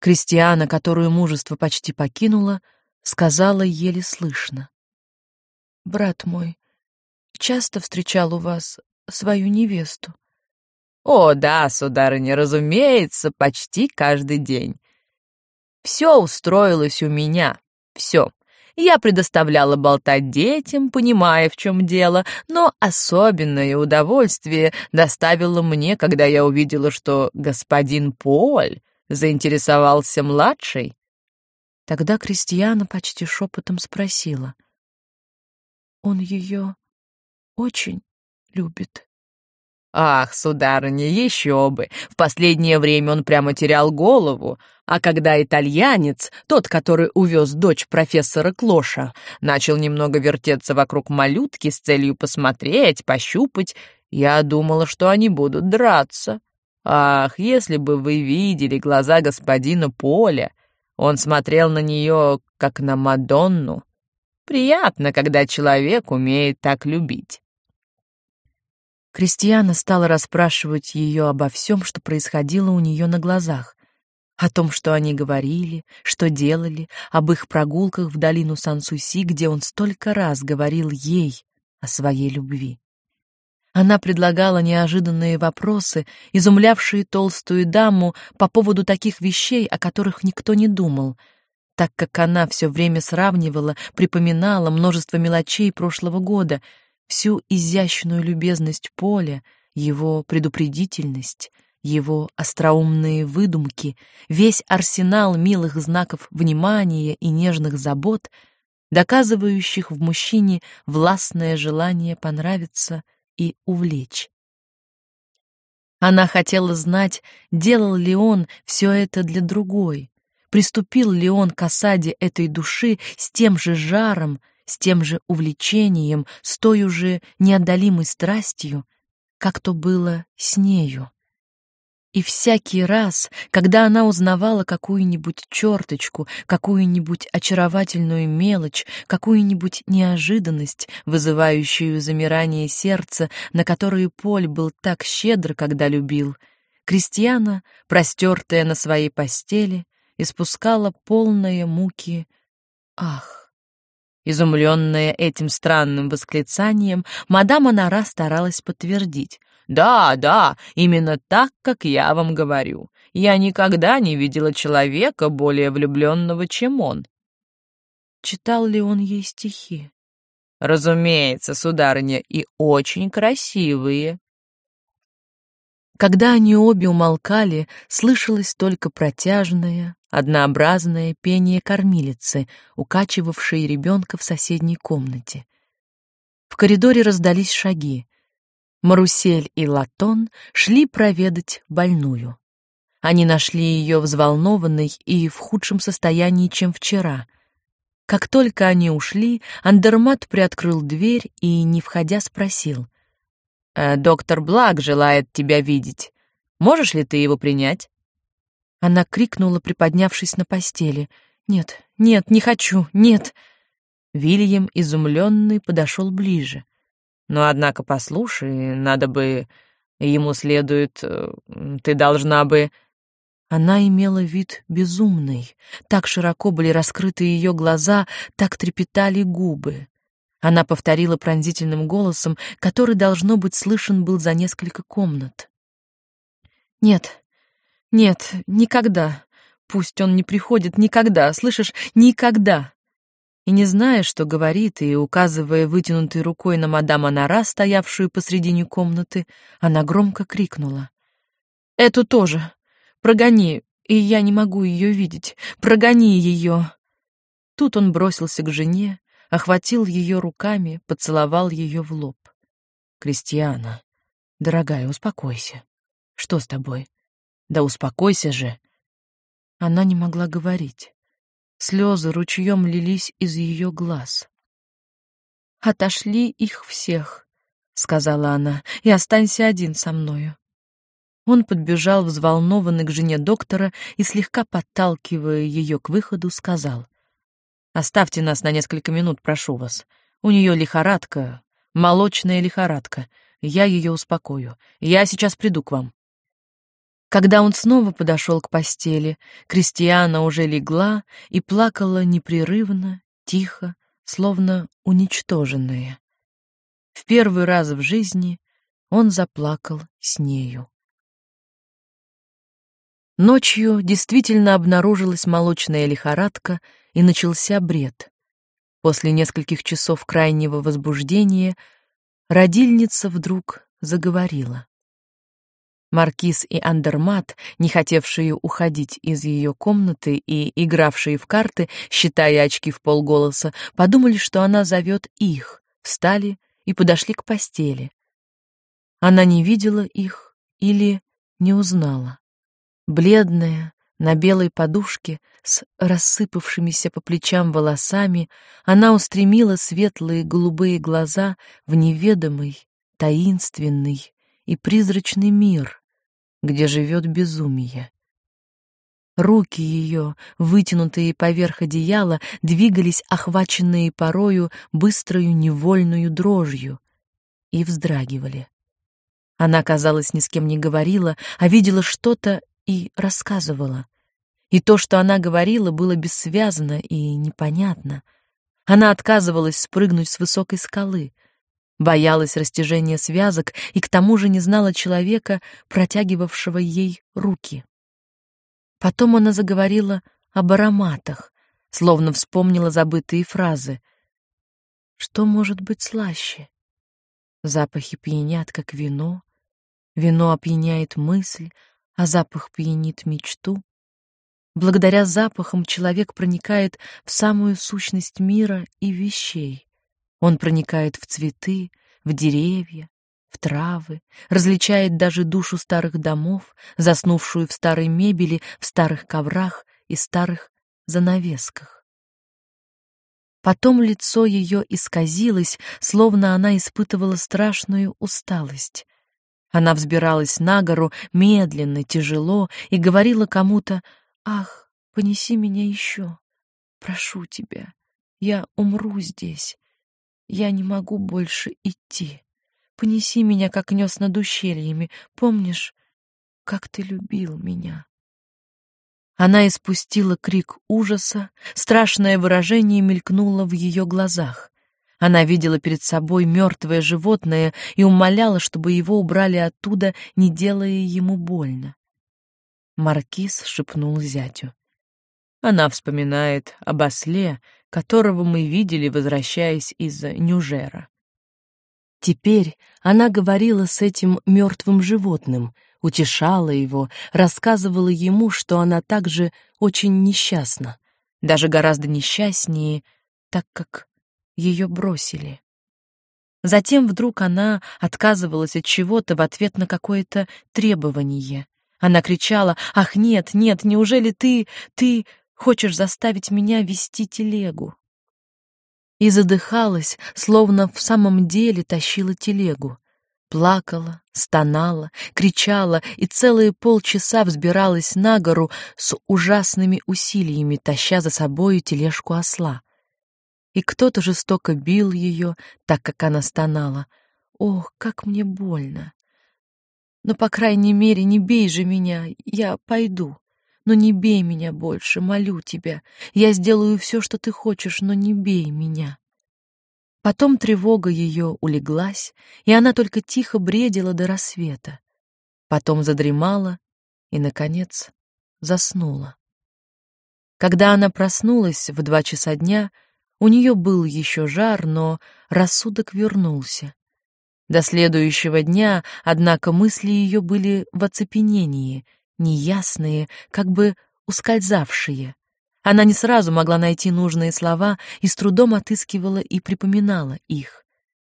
Кристиана, которую мужество почти покинуло, сказала еле слышно. «Брат мой часто встречал у вас свою невесту?» «О, да, сударыня, разумеется, почти каждый день. Все устроилось у меня, все. Я предоставляла болтать детям, понимая, в чем дело, но особенное удовольствие доставило мне, когда я увидела, что господин Поль заинтересовался младший? Тогда Кристиана почти шепотом спросила. Он ее очень любит. Ах, сударыня, еще бы! В последнее время он прямо терял голову, а когда итальянец, тот, который увез дочь профессора Клоша, начал немного вертеться вокруг малютки с целью посмотреть, пощупать, я думала, что они будут драться. Ах, если бы вы видели глаза господина Поля! Он смотрел на нее, как на Мадонну. Приятно, когда человек умеет так любить. Кристиана стала расспрашивать ее обо всем, что происходило у нее на глазах. О том, что они говорили, что делали, об их прогулках в долину Сан-Суси, где он столько раз говорил ей о своей любви. Она предлагала неожиданные вопросы, изумлявшие толстую даму по поводу таких вещей, о которых никто не думал, так как она все время сравнивала, припоминала множество мелочей прошлого года, всю изящную любезность Поля, его предупредительность, его остроумные выдумки, весь арсенал милых знаков внимания и нежных забот, доказывающих в мужчине властное желание понравиться — и увлечь. Она хотела знать, делал ли он все это для другой, приступил ли он к осаде этой души с тем же жаром, с тем же увлечением, с той уже неодолимой страстью, как то было с нею. И всякий раз, когда она узнавала какую-нибудь черточку, какую-нибудь очаровательную мелочь, какую-нибудь неожиданность, вызывающую замирание сердца, на которую Поль был так щедр, когда любил, Кристиана, простертая на своей постели, испускала полные муки «Ах!». Изумленная этим странным восклицанием, мадам Анара старалась подтвердить. «Да, да, именно так, как я вам говорю. Я никогда не видела человека более влюбленного, чем он». Читал ли он ей стихи? «Разумеется, сударыня, и очень красивые». Когда они обе умолкали, слышалось только протяжное, однообразное пение кормилицы, укачивавшей ребенка в соседней комнате. В коридоре раздались шаги. Марусель и Латон шли проведать больную. Они нашли ее взволнованной и в худшем состоянии, чем вчера. Как только они ушли, Андермат приоткрыл дверь и, не входя, спросил. Э, доктор Благ желает тебя видеть. Можешь ли ты его принять?» Она крикнула, приподнявшись на постели. «Нет, нет, не хочу, нет!» Вильям, изумленный, подошел ближе. «Но, однако, послушай, надо бы... Ему следует... Э, ты должна бы...» Она имела вид безумный. Так широко были раскрыты ее глаза, так трепетали губы. Она повторила пронзительным голосом, который, должно быть, слышен был за несколько комнат. «Нет, нет, никогда. Пусть он не приходит никогда, слышишь, никогда!» И не зная, что говорит, и указывая вытянутой рукой на мадам Анара, стоявшую посредине комнаты, она громко крикнула. «Эту тоже! Прогони, и я не могу ее видеть! Прогони ее!» Тут он бросился к жене, охватил ее руками, поцеловал ее в лоб. «Кристиана, дорогая, успокойся. Что с тобой? Да успокойся же!» Она не могла говорить. Слезы ручьем лились из ее глаз. «Отошли их всех», — сказала она, — «и останься один со мною». Он подбежал взволнованный к жене доктора и, слегка подталкивая ее к выходу, сказал, Оставьте нас на несколько минут, прошу вас. У нее лихорадка, молочная лихорадка. Я ее успокою. Я сейчас приду к вам. Когда он снова подошел к постели, Кристиана уже легла и плакала непрерывно, тихо, словно уничтоженная. В первый раз в жизни он заплакал с нею. Ночью действительно обнаружилась молочная лихорадка, и начался бред. После нескольких часов крайнего возбуждения родильница вдруг заговорила. Маркиз и Андермат, не хотевшие уходить из ее комнаты и игравшие в карты, считая очки в полголоса, подумали, что она зовет их, встали и подошли к постели. Она не видела их или не узнала. Бледная, на белой подушке с рассыпавшимися по плечам волосами она устремила светлые голубые глаза в неведомый, таинственный и призрачный мир, где живет безумие. Руки ее, вытянутые поверх одеяла, двигались, охваченные порою быстрою невольную дрожью, и вздрагивали. Она, казалось, ни с кем не говорила, а видела что-то и рассказывала. И то, что она говорила, было бессвязно и непонятно. Она отказывалась спрыгнуть с высокой скалы, боялась растяжения связок и к тому же не знала человека, протягивавшего ей руки. Потом она заговорила об ароматах, словно вспомнила забытые фразы. Что может быть слаще? Запахи пьянят, как вино, вино опьяняет мысль, а запах пьянит мечту. Благодаря запахам человек проникает в самую сущность мира и вещей. Он проникает в цветы, в деревья, в травы, различает даже душу старых домов, заснувшую в старой мебели, в старых коврах и старых занавесках. Потом лицо ее исказилось, словно она испытывала страшную усталость. Она взбиралась на гору медленно, тяжело и говорила кому-то «Ах, понеси меня еще, прошу тебя, я умру здесь, я не могу больше идти, понеси меня, как нес над ущельями, помнишь, как ты любил меня?» Она испустила крик ужаса, страшное выражение мелькнуло в ее глазах. Она видела перед собой мертвое животное и умоляла, чтобы его убрали оттуда, не делая ему больно. Маркиз шепнул зятю. Она вспоминает об осле, которого мы видели, возвращаясь из Нюжера. Теперь она говорила с этим мертвым животным, утешала его, рассказывала ему, что она также очень несчастна, даже гораздо несчастнее, так как ее бросили. Затем вдруг она отказывалась от чего-то в ответ на какое-то требование. Она кричала «Ах, нет, нет, неужели ты, ты хочешь заставить меня вести телегу?» И задыхалась, словно в самом деле тащила телегу. Плакала, стонала, кричала и целые полчаса взбиралась на гору с ужасными усилиями, таща за собою тележку осла и кто-то жестоко бил ее, так как она стонала. Ох, как мне больно. Но, по крайней мере, не бей же меня, я пойду. Но не бей меня больше, молю тебя. Я сделаю все, что ты хочешь, но не бей меня. Потом тревога ее улеглась, и она только тихо бредила до рассвета. Потом задремала и, наконец, заснула. Когда она проснулась в два часа дня, у нее был еще жар, но рассудок вернулся. До следующего дня, однако, мысли ее были в оцепенении, неясные, как бы ускользавшие. Она не сразу могла найти нужные слова и с трудом отыскивала и припоминала их.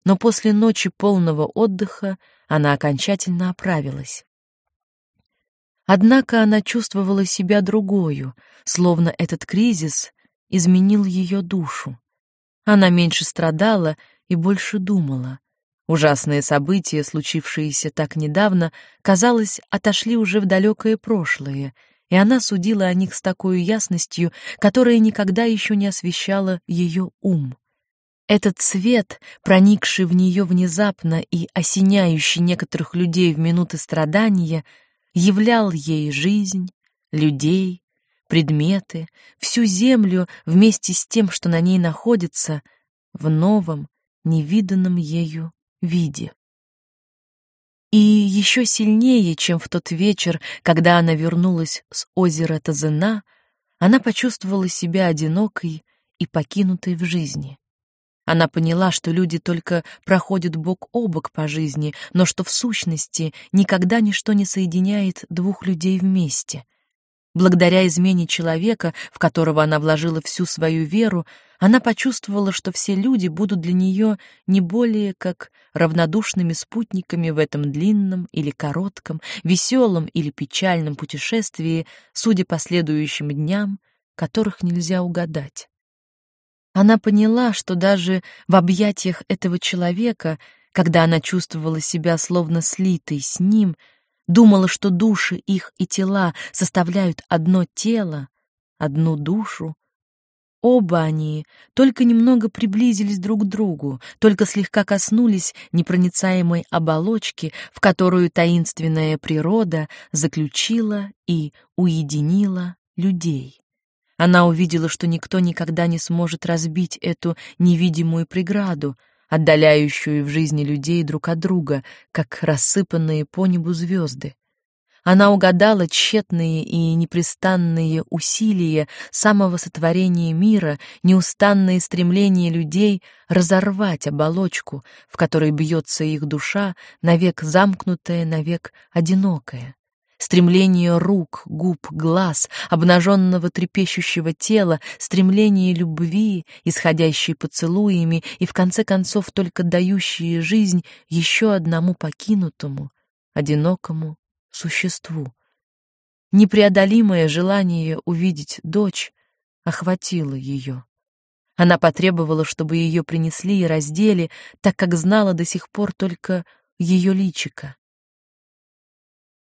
Но после ночи полного отдыха она окончательно оправилась. Однако она чувствовала себя другою, словно этот кризис изменил ее душу. Она меньше страдала и больше думала. Ужасные события, случившиеся так недавно, казалось, отошли уже в далекое прошлое, и она судила о них с такой ясностью, которая никогда еще не освещала ее ум. Этот свет, проникший в нее внезапно и осеняющий некоторых людей в минуты страдания, являл ей жизнь, людей, предметы, всю землю вместе с тем, что на ней находится, в новом, невиданном ею виде. И еще сильнее, чем в тот вечер, когда она вернулась с озера Тазена, она почувствовала себя одинокой и покинутой в жизни. Она поняла, что люди только проходят бок о бок по жизни, но что в сущности никогда ничто не соединяет двух людей вместе — Благодаря измене человека, в которого она вложила всю свою веру, она почувствовала, что все люди будут для нее не более как равнодушными спутниками в этом длинном или коротком, веселом или печальном путешествии, судя по следующим дням, которых нельзя угадать. Она поняла, что даже в объятиях этого человека, когда она чувствовала себя словно слитой с ним, думала, что души их и тела составляют одно тело, одну душу. Оба они только немного приблизились друг к другу, только слегка коснулись непроницаемой оболочки, в которую таинственная природа заключила и уединила людей. Она увидела, что никто никогда не сможет разбить эту невидимую преграду, отдаляющую в жизни людей друг от друга, как рассыпанные по небу звезды. Она угадала тщетные и непрестанные усилия самого сотворения мира, неустанные стремления людей разорвать оболочку, в которой бьется их душа, навек замкнутая, навек одинокая. Стремление рук, губ, глаз, обнаженного трепещущего тела, стремление любви, исходящей поцелуями и, в конце концов, только дающие жизнь еще одному покинутому, одинокому существу. Непреодолимое желание увидеть дочь охватило ее. Она потребовала, чтобы ее принесли и раздели, так как знала до сих пор только ее личико.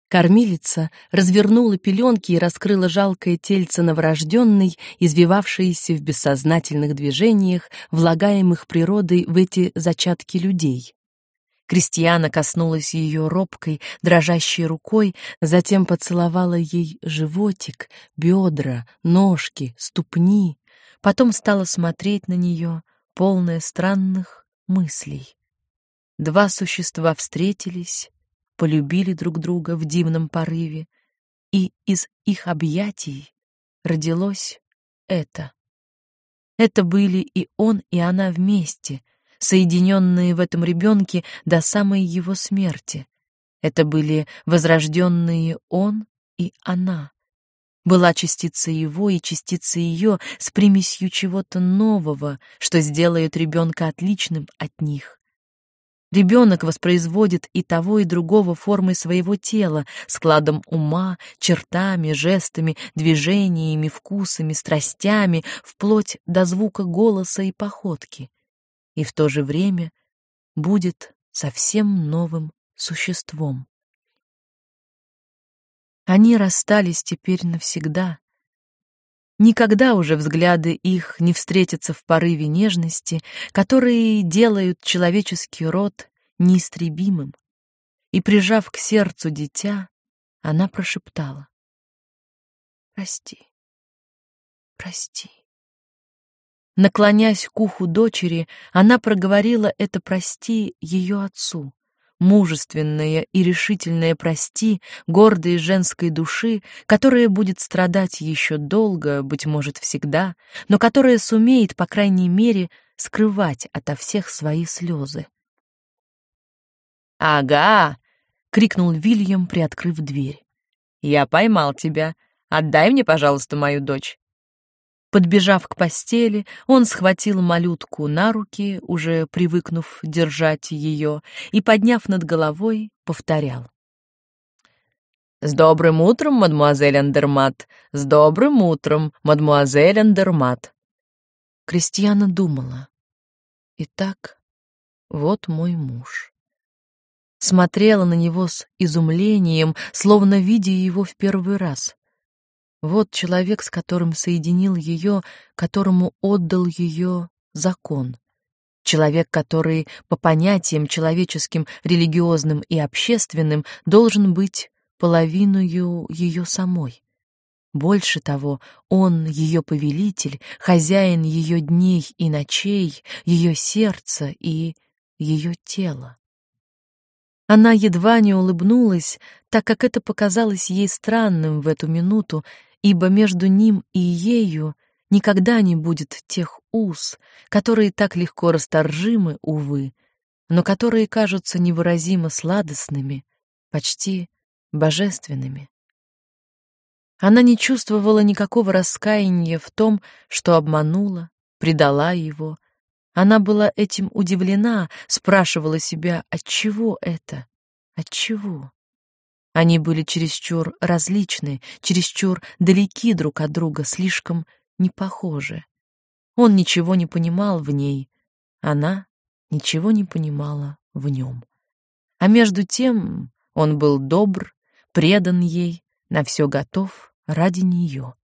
Кормилица развернула пеленки и раскрыла жалкое тельце новорожденной, извивавшееся в бессознательных движениях, влагаемых природой в эти зачатки людей. Крестьяна коснулась ее робкой, дрожащей рукой, затем поцеловала ей животик, бедра, ножки, ступни, потом стала смотреть на нее, полная странных мыслей. Два существа встретились, полюбили друг друга в дивном порыве, и из их объятий родилось это. Это были и он, и она вместе, соединенные в этом ребенке до самой его смерти. Это были возрожденные он и она. Была частица его и частица ее с примесью чего-то нового, что сделает ребенка отличным от них. Ребенок воспроизводит и того, и другого формы своего тела, складом ума, чертами, жестами, движениями, вкусами, страстями, вплоть до звука голоса и походки. И в то же время будет совсем новым существом. Они расстались теперь навсегда. Никогда уже взгляды их не встретятся в порыве нежности, которые делают человеческий род неистребимым. И, прижав к сердцу дитя, она прошептала. «Прости, прости». Наклонясь к уху дочери, она проговорила это «прости» ее отцу мужественное и решительное «прости» гордой женской души, которая будет страдать еще долго, быть может, всегда, но которая сумеет, по крайней мере, скрывать ото всех свои слезы. «Ага!» — крикнул Вильям, приоткрыв дверь. «Я поймал тебя. Отдай мне, пожалуйста, мою дочь». Подбежав к постели, он схватил малютку на руки, уже привыкнув держать ее, и, подняв над головой, повторял. «С добрым утром, мадмуазель Андермат! С добрым утром, мадмуазель Андермат!» Кристиана думала. «Итак, вот мой муж». Смотрела на него с изумлением, словно видя его в первый раз. Вот человек, с которым соединил ее, которому отдал ее закон. Человек, который по понятиям человеческим, религиозным и общественным должен быть половиною ее самой. Больше того, он ее повелитель, хозяин ее дней и ночей, ее сердца и ее тела. Она едва не улыбнулась, так как это показалось ей странным в эту минуту, ибо между ним и ею никогда не будет тех уз, которые так легко расторжимы, увы, но которые кажутся невыразимо сладостными, почти божественными. Она не чувствовала никакого раскаяния в том, что обманула, предала его. Она была этим удивлена, спрашивала себя, от чего это? От чего? Они были чересчур различны, чересчур далеки друг от друга, слишком не похожи. Он ничего не понимал в ней, она ничего не понимала в нем. А между тем он был добр, предан ей, на все готов ради нее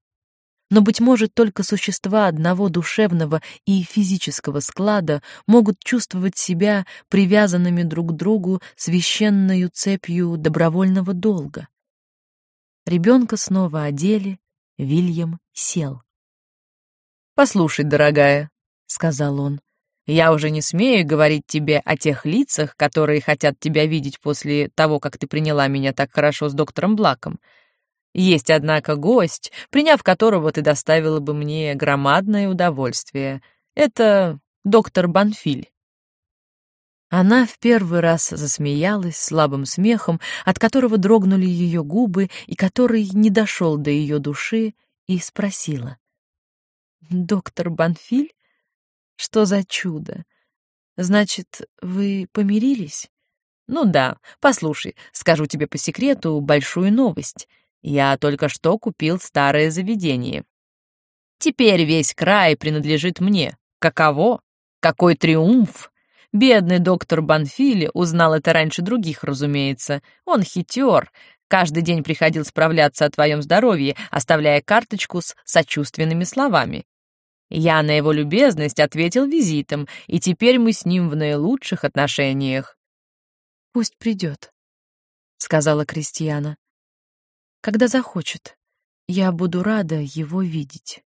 но, быть может, только существа одного душевного и физического склада могут чувствовать себя привязанными друг к другу священною цепью добровольного долга. Ребенка снова одели, Вильям сел. «Послушай, дорогая», — сказал он, — «я уже не смею говорить тебе о тех лицах, которые хотят тебя видеть после того, как ты приняла меня так хорошо с доктором Блаком. Есть, однако, гость, приняв которого ты доставила бы мне громадное удовольствие. Это доктор Банфиль. Она в первый раз засмеялась слабым смехом, от которого дрогнули ее губы и который не дошел до ее души, и спросила. «Доктор Банфиль? Что за чудо? Значит, вы помирились?» «Ну да, послушай, скажу тебе по секрету большую новость. Я только что купил старое заведение. Теперь весь край принадлежит мне. Каково? Какой триумф! Бедный доктор Банфили узнал это раньше других, разумеется. Он хитер. Каждый день приходил справляться о твоем здоровье, оставляя карточку с сочувственными словами. Я на его любезность ответил визитом, и теперь мы с ним в наилучших отношениях. «Пусть придет», — сказала Кристиана. «Когда захочет, я буду рада его видеть».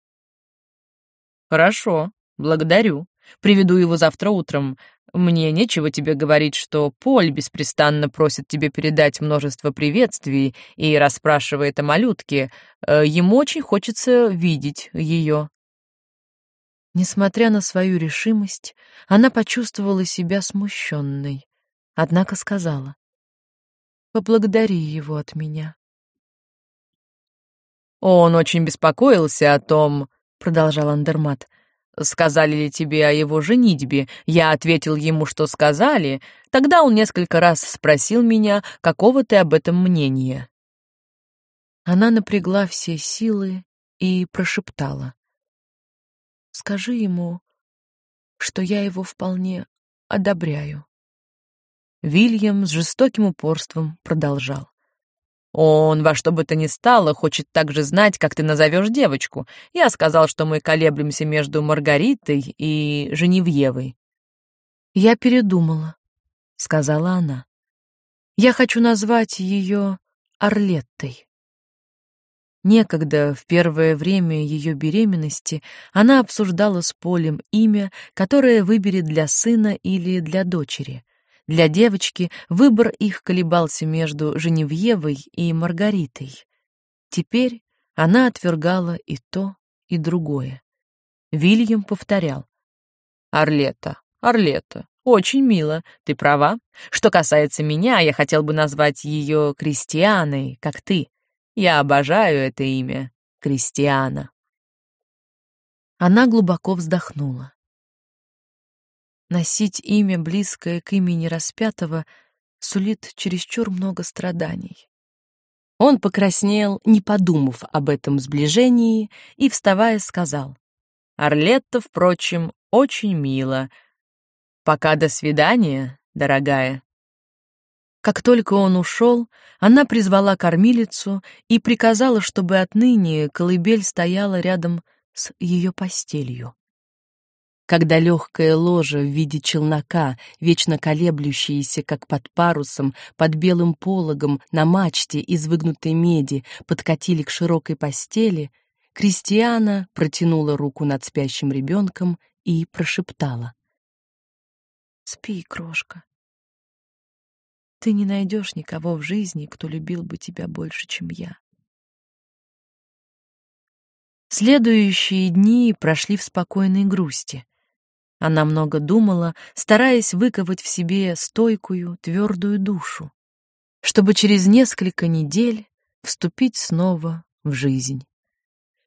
«Хорошо, благодарю. Приведу его завтра утром. Мне нечего тебе говорить, что Поль беспрестанно просит тебе передать множество приветствий и расспрашивает о малютке. Э, ему очень хочется видеть ее». Несмотря на свою решимость, она почувствовала себя смущенной, однако сказала, «Поблагодари его от меня». «Он очень беспокоился о том», — продолжал Андермат, — Сказали ли тебе о его женитьбе? Я ответил ему, что сказали. Тогда он несколько раз спросил меня, какого ты об этом мнения. Она напрягла все силы и прошептала. «Скажи ему, что я его вполне одобряю». Вильям с жестоким упорством продолжал. Он во что бы то ни стало хочет также знать, как ты назовешь девочку. Я сказал, что мы колеблемся между Маргаритой и Женевьевой. Я передумала, сказала она. Я хочу назвать ее Орлеттой. Некогда, в первое время ее беременности, она обсуждала с Полем имя, которое выберет для сына или для дочери. Для девочки выбор их колебался между Женевьевой и Маргаритой. Теперь она отвергала и то, и другое. Вильям повторял. «Орлета, Орлета, очень мило, ты права. Что касается меня, я хотел бы назвать ее Кристианой, как ты. Я обожаю это имя, Кристиана». Она глубоко вздохнула. Носить имя, близкое к имени распятого, сулит чересчур много страданий. Он покраснел, не подумав об этом сближении, и, вставая, сказал. «Орлетта, впрочем, очень мило. Пока до свидания, дорогая». Как только он ушел, она призвала кормилицу и приказала, чтобы отныне колыбель стояла рядом с ее постелью когда легкое ложе в виде челнока, вечно колеблющееся, как под парусом, под белым пологом, на мачте из выгнутой меди, подкатили к широкой постели, Кристиана протянула руку над спящим ребенком и прошептала. «Спи, крошка. Ты не найдешь никого в жизни, кто любил бы тебя больше, чем я». Следующие дни прошли в спокойной грусти. Она много думала, стараясь выковать в себе стойкую, твердую душу, чтобы через несколько недель вступить снова в жизнь.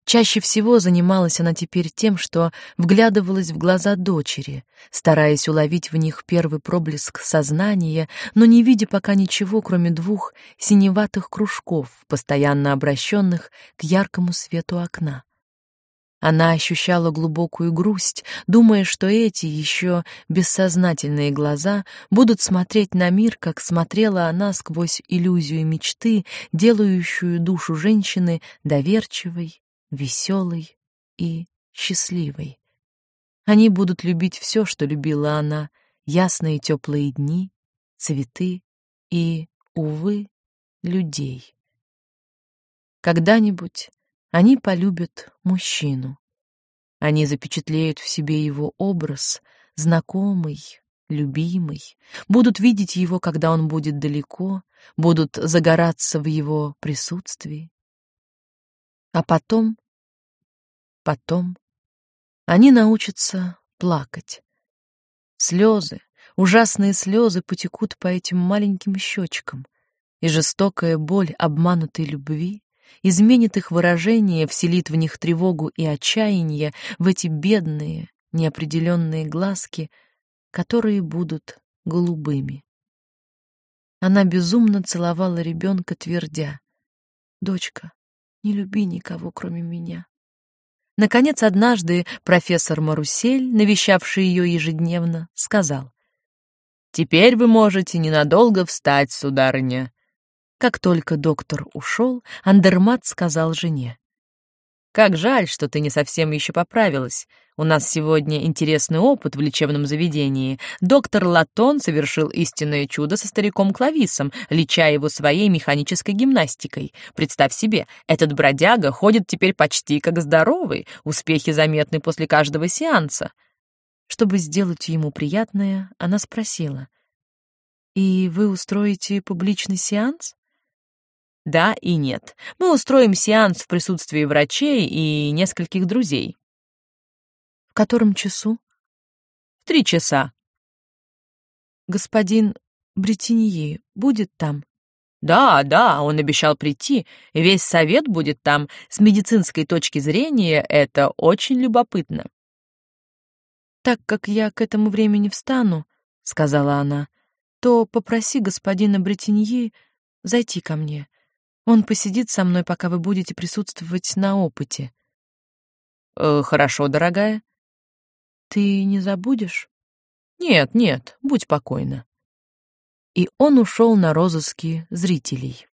Чаще всего занималась она теперь тем, что вглядывалась в глаза дочери, стараясь уловить в них первый проблеск сознания, но не видя пока ничего, кроме двух синеватых кружков, постоянно обращенных к яркому свету окна. Она ощущала глубокую грусть, думая, что эти еще бессознательные глаза будут смотреть на мир, как смотрела она сквозь иллюзию мечты, делающую душу женщины доверчивой, веселой и счастливой. Они будут любить все, что любила она, ясные теплые дни, цветы и, увы, людей. Когда-нибудь они полюбят мужчину. Они запечатлеют в себе его образ, знакомый, любимый, будут видеть его, когда он будет далеко, будут загораться в его присутствии. А потом, потом они научатся плакать. Слезы, ужасные слезы потекут по этим маленьким щечкам, и жестокая боль обманутой любви изменит их выражение, вселит в них тревогу и отчаяние в эти бедные, неопределенные глазки, которые будут голубыми. Она безумно целовала ребенка, твердя, «Дочка, не люби никого, кроме меня». Наконец, однажды профессор Марусель, навещавший ее ежедневно, сказал, «Теперь вы можете ненадолго встать, сударыня. Как только доктор ушел, Андермат сказал жене. «Как жаль, что ты не совсем еще поправилась. У нас сегодня интересный опыт в лечебном заведении. Доктор Латон совершил истинное чудо со стариком Клависом, леча его своей механической гимнастикой. Представь себе, этот бродяга ходит теперь почти как здоровый, успехи заметны после каждого сеанса». Чтобы сделать ему приятное, она спросила. «И вы устроите публичный сеанс?» Да и нет. Мы устроим сеанс в присутствии врачей и нескольких друзей. В котором часу? В три часа. Господин Бретиньи будет там? Да, да, он обещал прийти. Весь совет будет там. С медицинской точки зрения это очень любопытно. Так как я к этому времени встану, сказала она, то попроси господина Бретиньи зайти ко мне. Он посидит со мной, пока вы будете присутствовать на опыте. Э, хорошо, дорогая. Ты не забудешь? Нет, нет, будь покойна. И он ушел на розыски зрителей.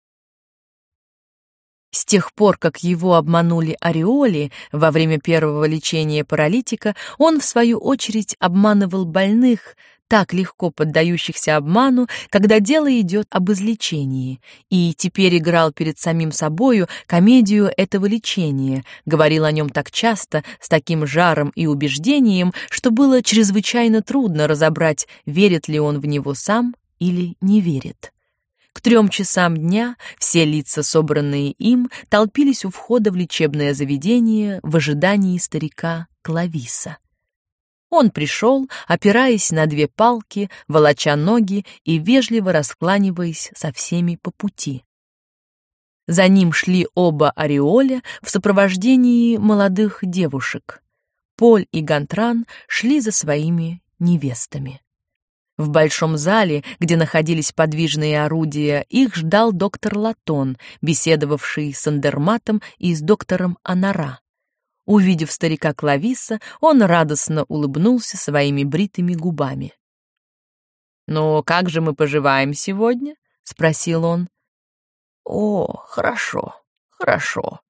С тех пор, как его обманули ореоли во время первого лечения паралитика, он, в свою очередь, обманывал больных, так легко поддающихся обману, когда дело идет об излечении, и теперь играл перед самим собою комедию этого лечения, говорил о нем так часто, с таким жаром и убеждением, что было чрезвычайно трудно разобрать, верит ли он в него сам или не верит. К трем часам дня все лица, собранные им, толпились у входа в лечебное заведение в ожидании старика Клависа. Он пришел, опираясь на две палки, волоча ноги и вежливо раскланиваясь со всеми по пути. За ним шли оба ореоля в сопровождении молодых девушек. Поль и Гантран шли за своими невестами. В большом зале, где находились подвижные орудия, их ждал доктор Латон, беседовавший с Андерматом и с доктором Анара. Увидев старика Клависа, он радостно улыбнулся своими бритыми губами. «Ну, как же мы поживаем сегодня?» — спросил он. «О, хорошо, хорошо».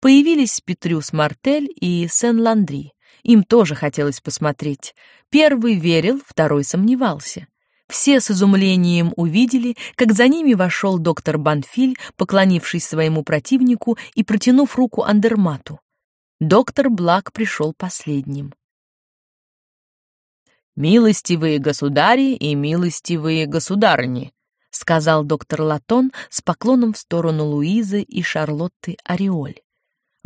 Появились Петрюс Мартель и Сен-Ландри. Им тоже хотелось посмотреть. Первый верил, второй сомневался. Все с изумлением увидели, как за ними вошел доктор Банфиль, поклонившись своему противнику и протянув руку Андермату. Доктор Блак пришел последним. «Милостивые государи и милостивые государни», — сказал доктор Латон с поклоном в сторону Луизы и Шарлотты Ореоль.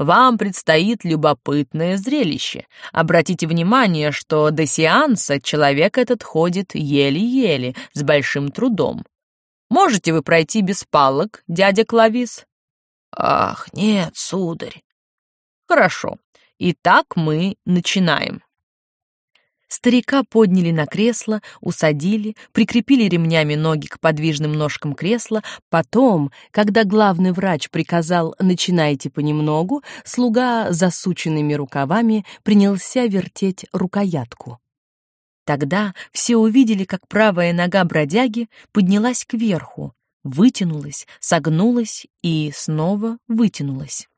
«Вам предстоит любопытное зрелище. Обратите внимание, что до сеанса человек этот ходит еле-еле, с большим трудом. Можете вы пройти без палок, дядя Клавис?» «Ах, нет, сударь», Хорошо. Итак, мы начинаем. Старика подняли на кресло, усадили, прикрепили ремнями ноги к подвижным ножкам кресла. Потом, когда главный врач приказал «начинайте понемногу», слуга засученными рукавами принялся вертеть рукоятку. Тогда все увидели, как правая нога бродяги поднялась кверху, вытянулась, согнулась и снова вытянулась.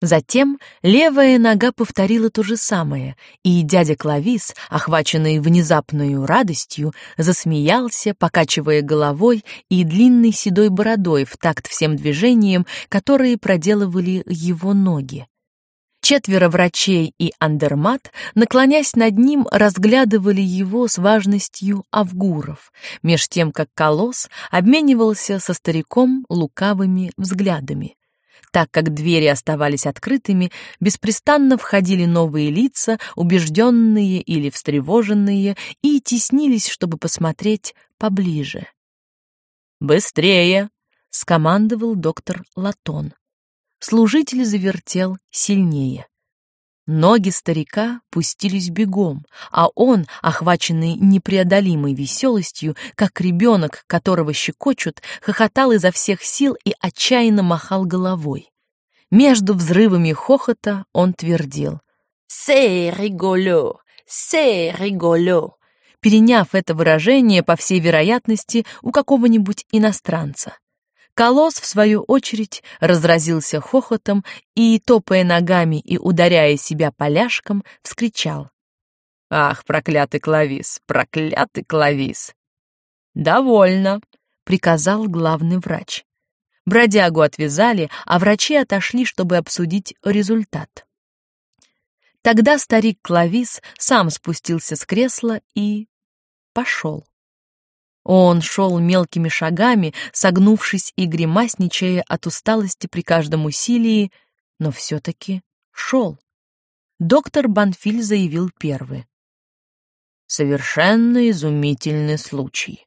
Затем левая нога повторила то же самое, и дядя Клавис, охваченный внезапной радостью, засмеялся, покачивая головой и длинной седой бородой в такт всем движениям, которые проделывали его ноги. Четверо врачей и Андермат, наклонясь над ним, разглядывали его с важностью авгуров, меж тем как Колосс обменивался со стариком лукавыми взглядами. Так как двери оставались открытыми, беспрестанно входили новые лица, убежденные или встревоженные, и теснились, чтобы посмотреть поближе. «Быстрее!» — скомандовал доктор Латон. Служитель завертел сильнее. Ноги старика пустились бегом, а он, охваченный непреодолимой веселостью, как ребенок, которого щекочут, хохотал изо всех сил и отчаянно махал головой. Между взрывами хохота он твердил «Се риголо! Се риголо!» переняв это выражение, по всей вероятности, у какого-нибудь иностранца. Колосс, в свою очередь, разразился хохотом и, топая ногами и ударяя себя поляшком, вскричал. «Ах, проклятый Клавис, проклятый Клавис!» «Довольно», — приказал главный врач. Бродягу отвязали, а врачи отошли, чтобы обсудить результат. Тогда старик Клавис сам спустился с кресла и пошел. Он шел мелкими шагами, согнувшись и гримасничая от усталости при каждом усилии, но все-таки шел. Доктор Банфиль заявил первый. Совершенно изумительный случай.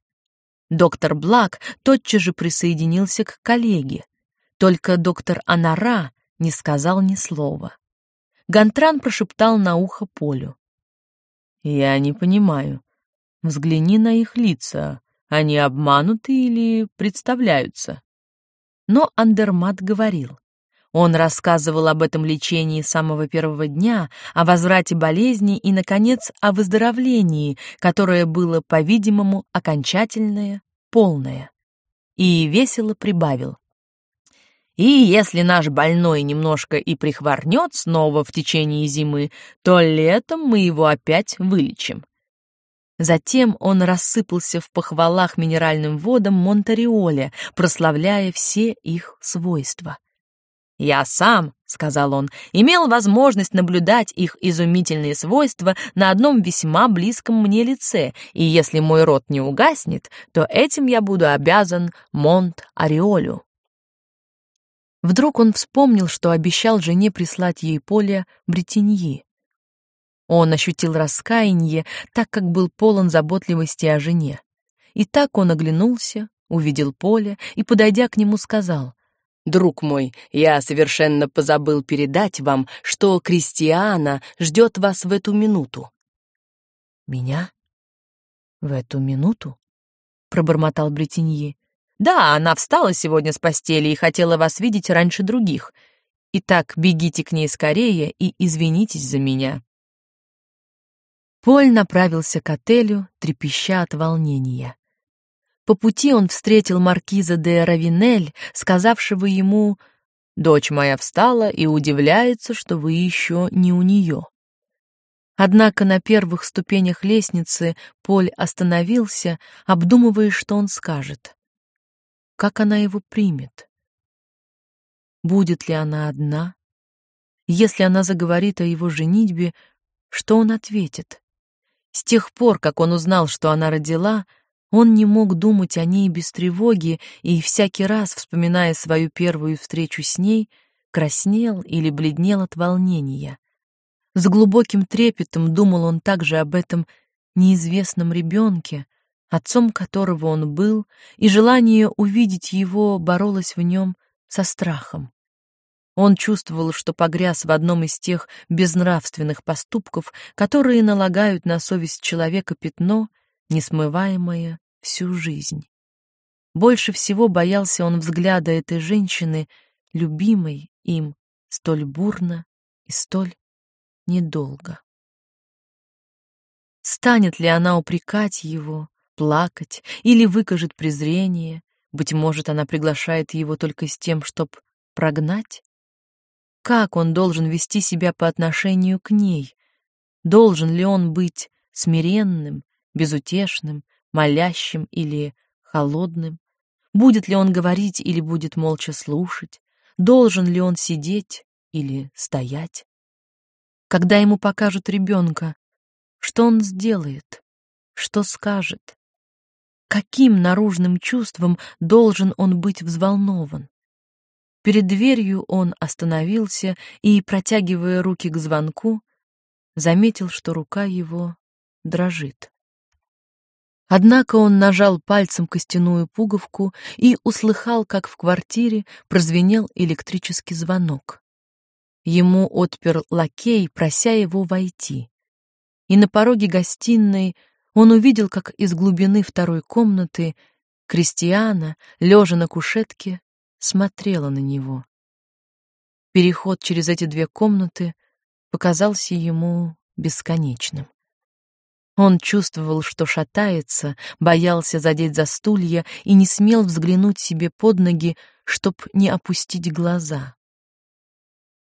Доктор Блак тотчас же присоединился к коллеге. Только доктор Анара не сказал ни слова. Гантран прошептал на ухо Полю. «Я не понимаю. Взгляни на их лица. Они обмануты или представляются?» Но Андермат говорил. Он рассказывал об этом лечении с самого первого дня, о возврате болезни и, наконец, о выздоровлении, которое было, по-видимому, окончательное, полное. И весело прибавил. И если наш больной немножко и прихворнет снова в течение зимы, то летом мы его опять вылечим. Затем он рассыпался в похвалах минеральным водам Монтариоля, прославляя все их свойства. «Я сам», — сказал он, — «имел возможность наблюдать их изумительные свойства на одном весьма близком мне лице, и если мой рот не угаснет, то этим я буду обязан Монт-Ариолю». Вдруг он вспомнил, что обещал жене прислать ей поле Бретеньи. Он ощутил раскаяние, так как был полон заботливости о жене. И так он оглянулся, увидел поле и, подойдя к нему, сказал — Друг мой, я совершенно позабыл передать вам, что Кристиана ждет вас в эту минуту. Меня? В эту минуту? Пробормотал Бретенье. Да, она встала сегодня с постели и хотела вас видеть раньше других. Итак, бегите к ней скорее и извинитесь за меня. Поль направился к отелю, трепеща от волнения. По пути он встретил маркиза де Равинель, сказавшего ему «Дочь моя встала и удивляется, что вы еще не у нее». Однако на первых ступенях лестницы Поль остановился, обдумывая, что он скажет. Как она его примет? Будет ли она одна? Если она заговорит о его женитьбе, что он ответит? С тех пор, как он узнал, что она родила, — он не мог думать о ней без тревоги и всякий раз, вспоминая свою первую встречу с ней, краснел или бледнел от волнения. С глубоким трепетом думал он также об этом неизвестном ребенке, отцом которого он был, и желание увидеть его боролось в нем со страхом. Он чувствовал, что погряз в одном из тех безнравственных поступков, которые налагают на совесть человека пятно, несмываемое всю жизнь. Больше всего боялся он взгляда этой женщины, любимой им столь бурно и столь недолго. Станет ли она упрекать его, плакать или выкажет презрение? Быть может, она приглашает его только с тем, чтобы прогнать? Как он должен вести себя по отношению к ней? Должен ли он быть смиренным, безутешным, молящим или холодным? Будет ли он говорить или будет молча слушать? Должен ли он сидеть или стоять? Когда ему покажут ребенка, что он сделает? Что скажет? Каким наружным чувством должен он быть взволнован? Перед дверью он остановился и, протягивая руки к звонку, заметил, что рука его дрожит. Однако он нажал пальцем костяную пуговку и услыхал, как в квартире прозвенел электрический звонок. Ему отпер лакей, прося его войти. И на пороге гостиной он увидел, как из глубины второй комнаты Кристиана, лежа на кушетке, смотрела на него. Переход через эти две комнаты показался ему бесконечным. Он чувствовал, что шатается, боялся задеть за стулья и не смел взглянуть себе под ноги, чтоб не опустить глаза.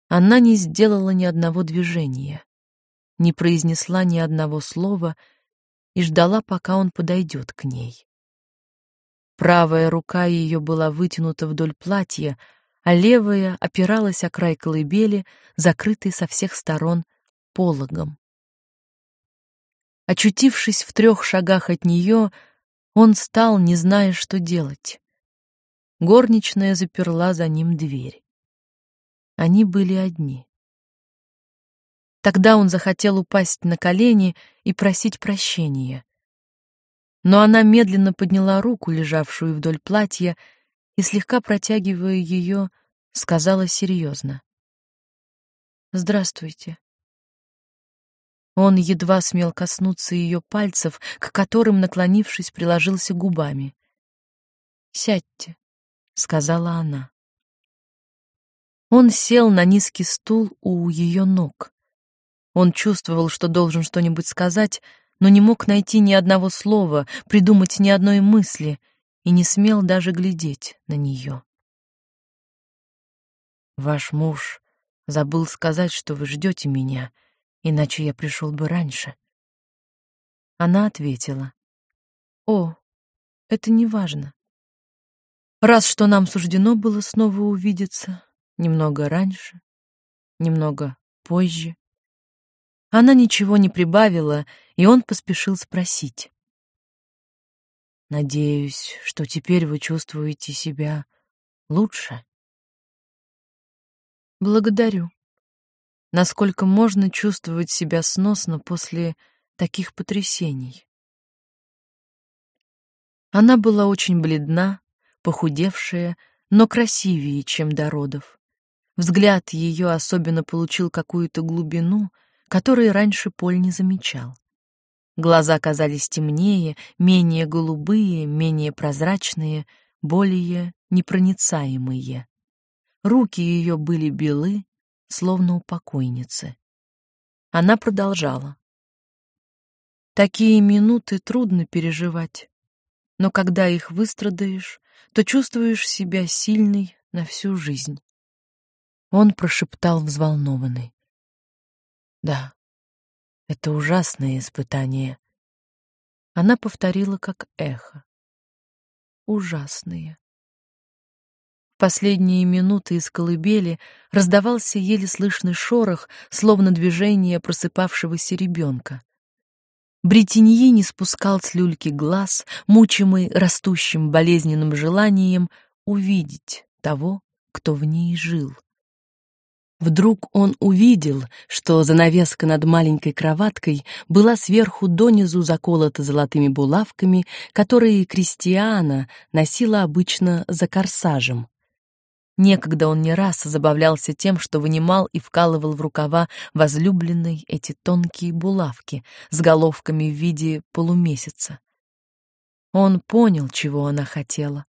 Она не сделала ни одного движения, не произнесла ни одного слова и ждала, пока он подойдет к ней. Правая рука ее была вытянута вдоль платья, а левая опиралась о край колыбели, закрытой со всех сторон пологом. Очутившись в трех шагах от нее, он стал, не зная, что делать. Горничная заперла за ним дверь. Они были одни. Тогда он захотел упасть на колени и просить прощения. Но она медленно подняла руку, лежавшую вдоль платья, и, слегка протягивая ее, сказала серьезно. «Здравствуйте». Он едва смел коснуться ее пальцев, к которым, наклонившись, приложился губами. «Сядьте», — сказала она. Он сел на низкий стул у ее ног. Он чувствовал, что должен что-нибудь сказать, но не мог найти ни одного слова, придумать ни одной мысли и не смел даже глядеть на нее. «Ваш муж забыл сказать, что вы ждете меня», иначе я пришел бы раньше. Она ответила: "О, это не важно. Раз что нам суждено было снова увидеться, немного раньше, немного позже". Она ничего не прибавила, и он поспешил спросить: "Надеюсь, что теперь вы чувствуете себя лучше?" Благодарю насколько можно чувствовать себя сносно после таких потрясений. Она была очень бледна, похудевшая, но красивее, чем до родов. Взгляд ее особенно получил какую-то глубину, которой раньше Поль не замечал. Глаза казались темнее, менее голубые, менее прозрачные, более непроницаемые. Руки ее были белы, словно у покойницы. Она продолжала. Такие минуты трудно переживать, но когда их выстрадаешь, то чувствуешь себя сильной на всю жизнь. Он прошептал взволнованный. Да, это ужасное испытание. Она повторила как эхо. Ужасные последние минуты из колыбели раздавался еле слышный шорох, словно движение просыпавшегося ребенка. Бретеньи не спускал с люльки глаз, мучимый растущим болезненным желанием увидеть того, кто в ней жил. Вдруг он увидел, что занавеска над маленькой кроваткой была сверху донизу заколота золотыми булавками, которые Кристиана носила обычно за корсажем. Некогда он не раз забавлялся тем, что вынимал и вкалывал в рукава возлюбленной эти тонкие булавки с головками в виде полумесяца. Он понял, чего она хотела.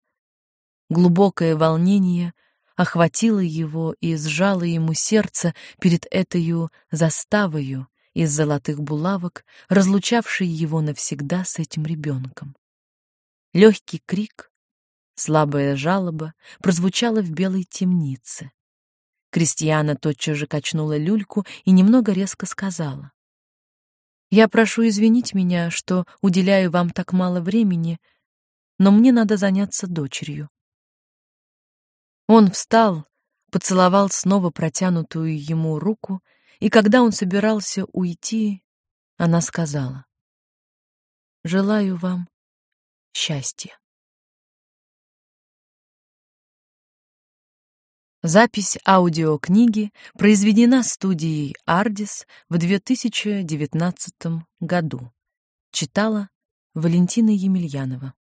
Глубокое волнение охватило его и сжало ему сердце перед этой заставою из золотых булавок, разлучавшей его навсегда с этим ребенком. Легкий крик, Слабая жалоба прозвучала в белой темнице. Кристиана тотчас же качнула люльку и немного резко сказала: "Я прошу извинить меня, что уделяю вам так мало времени, но мне надо заняться дочерью". Он встал, поцеловал снова протянутую ему руку, и когда он собирался уйти, она сказала: "Желаю вам счастья". Запись аудиокниги произведена студией Ardis в 2019 году. Читала Валентина Емельянова.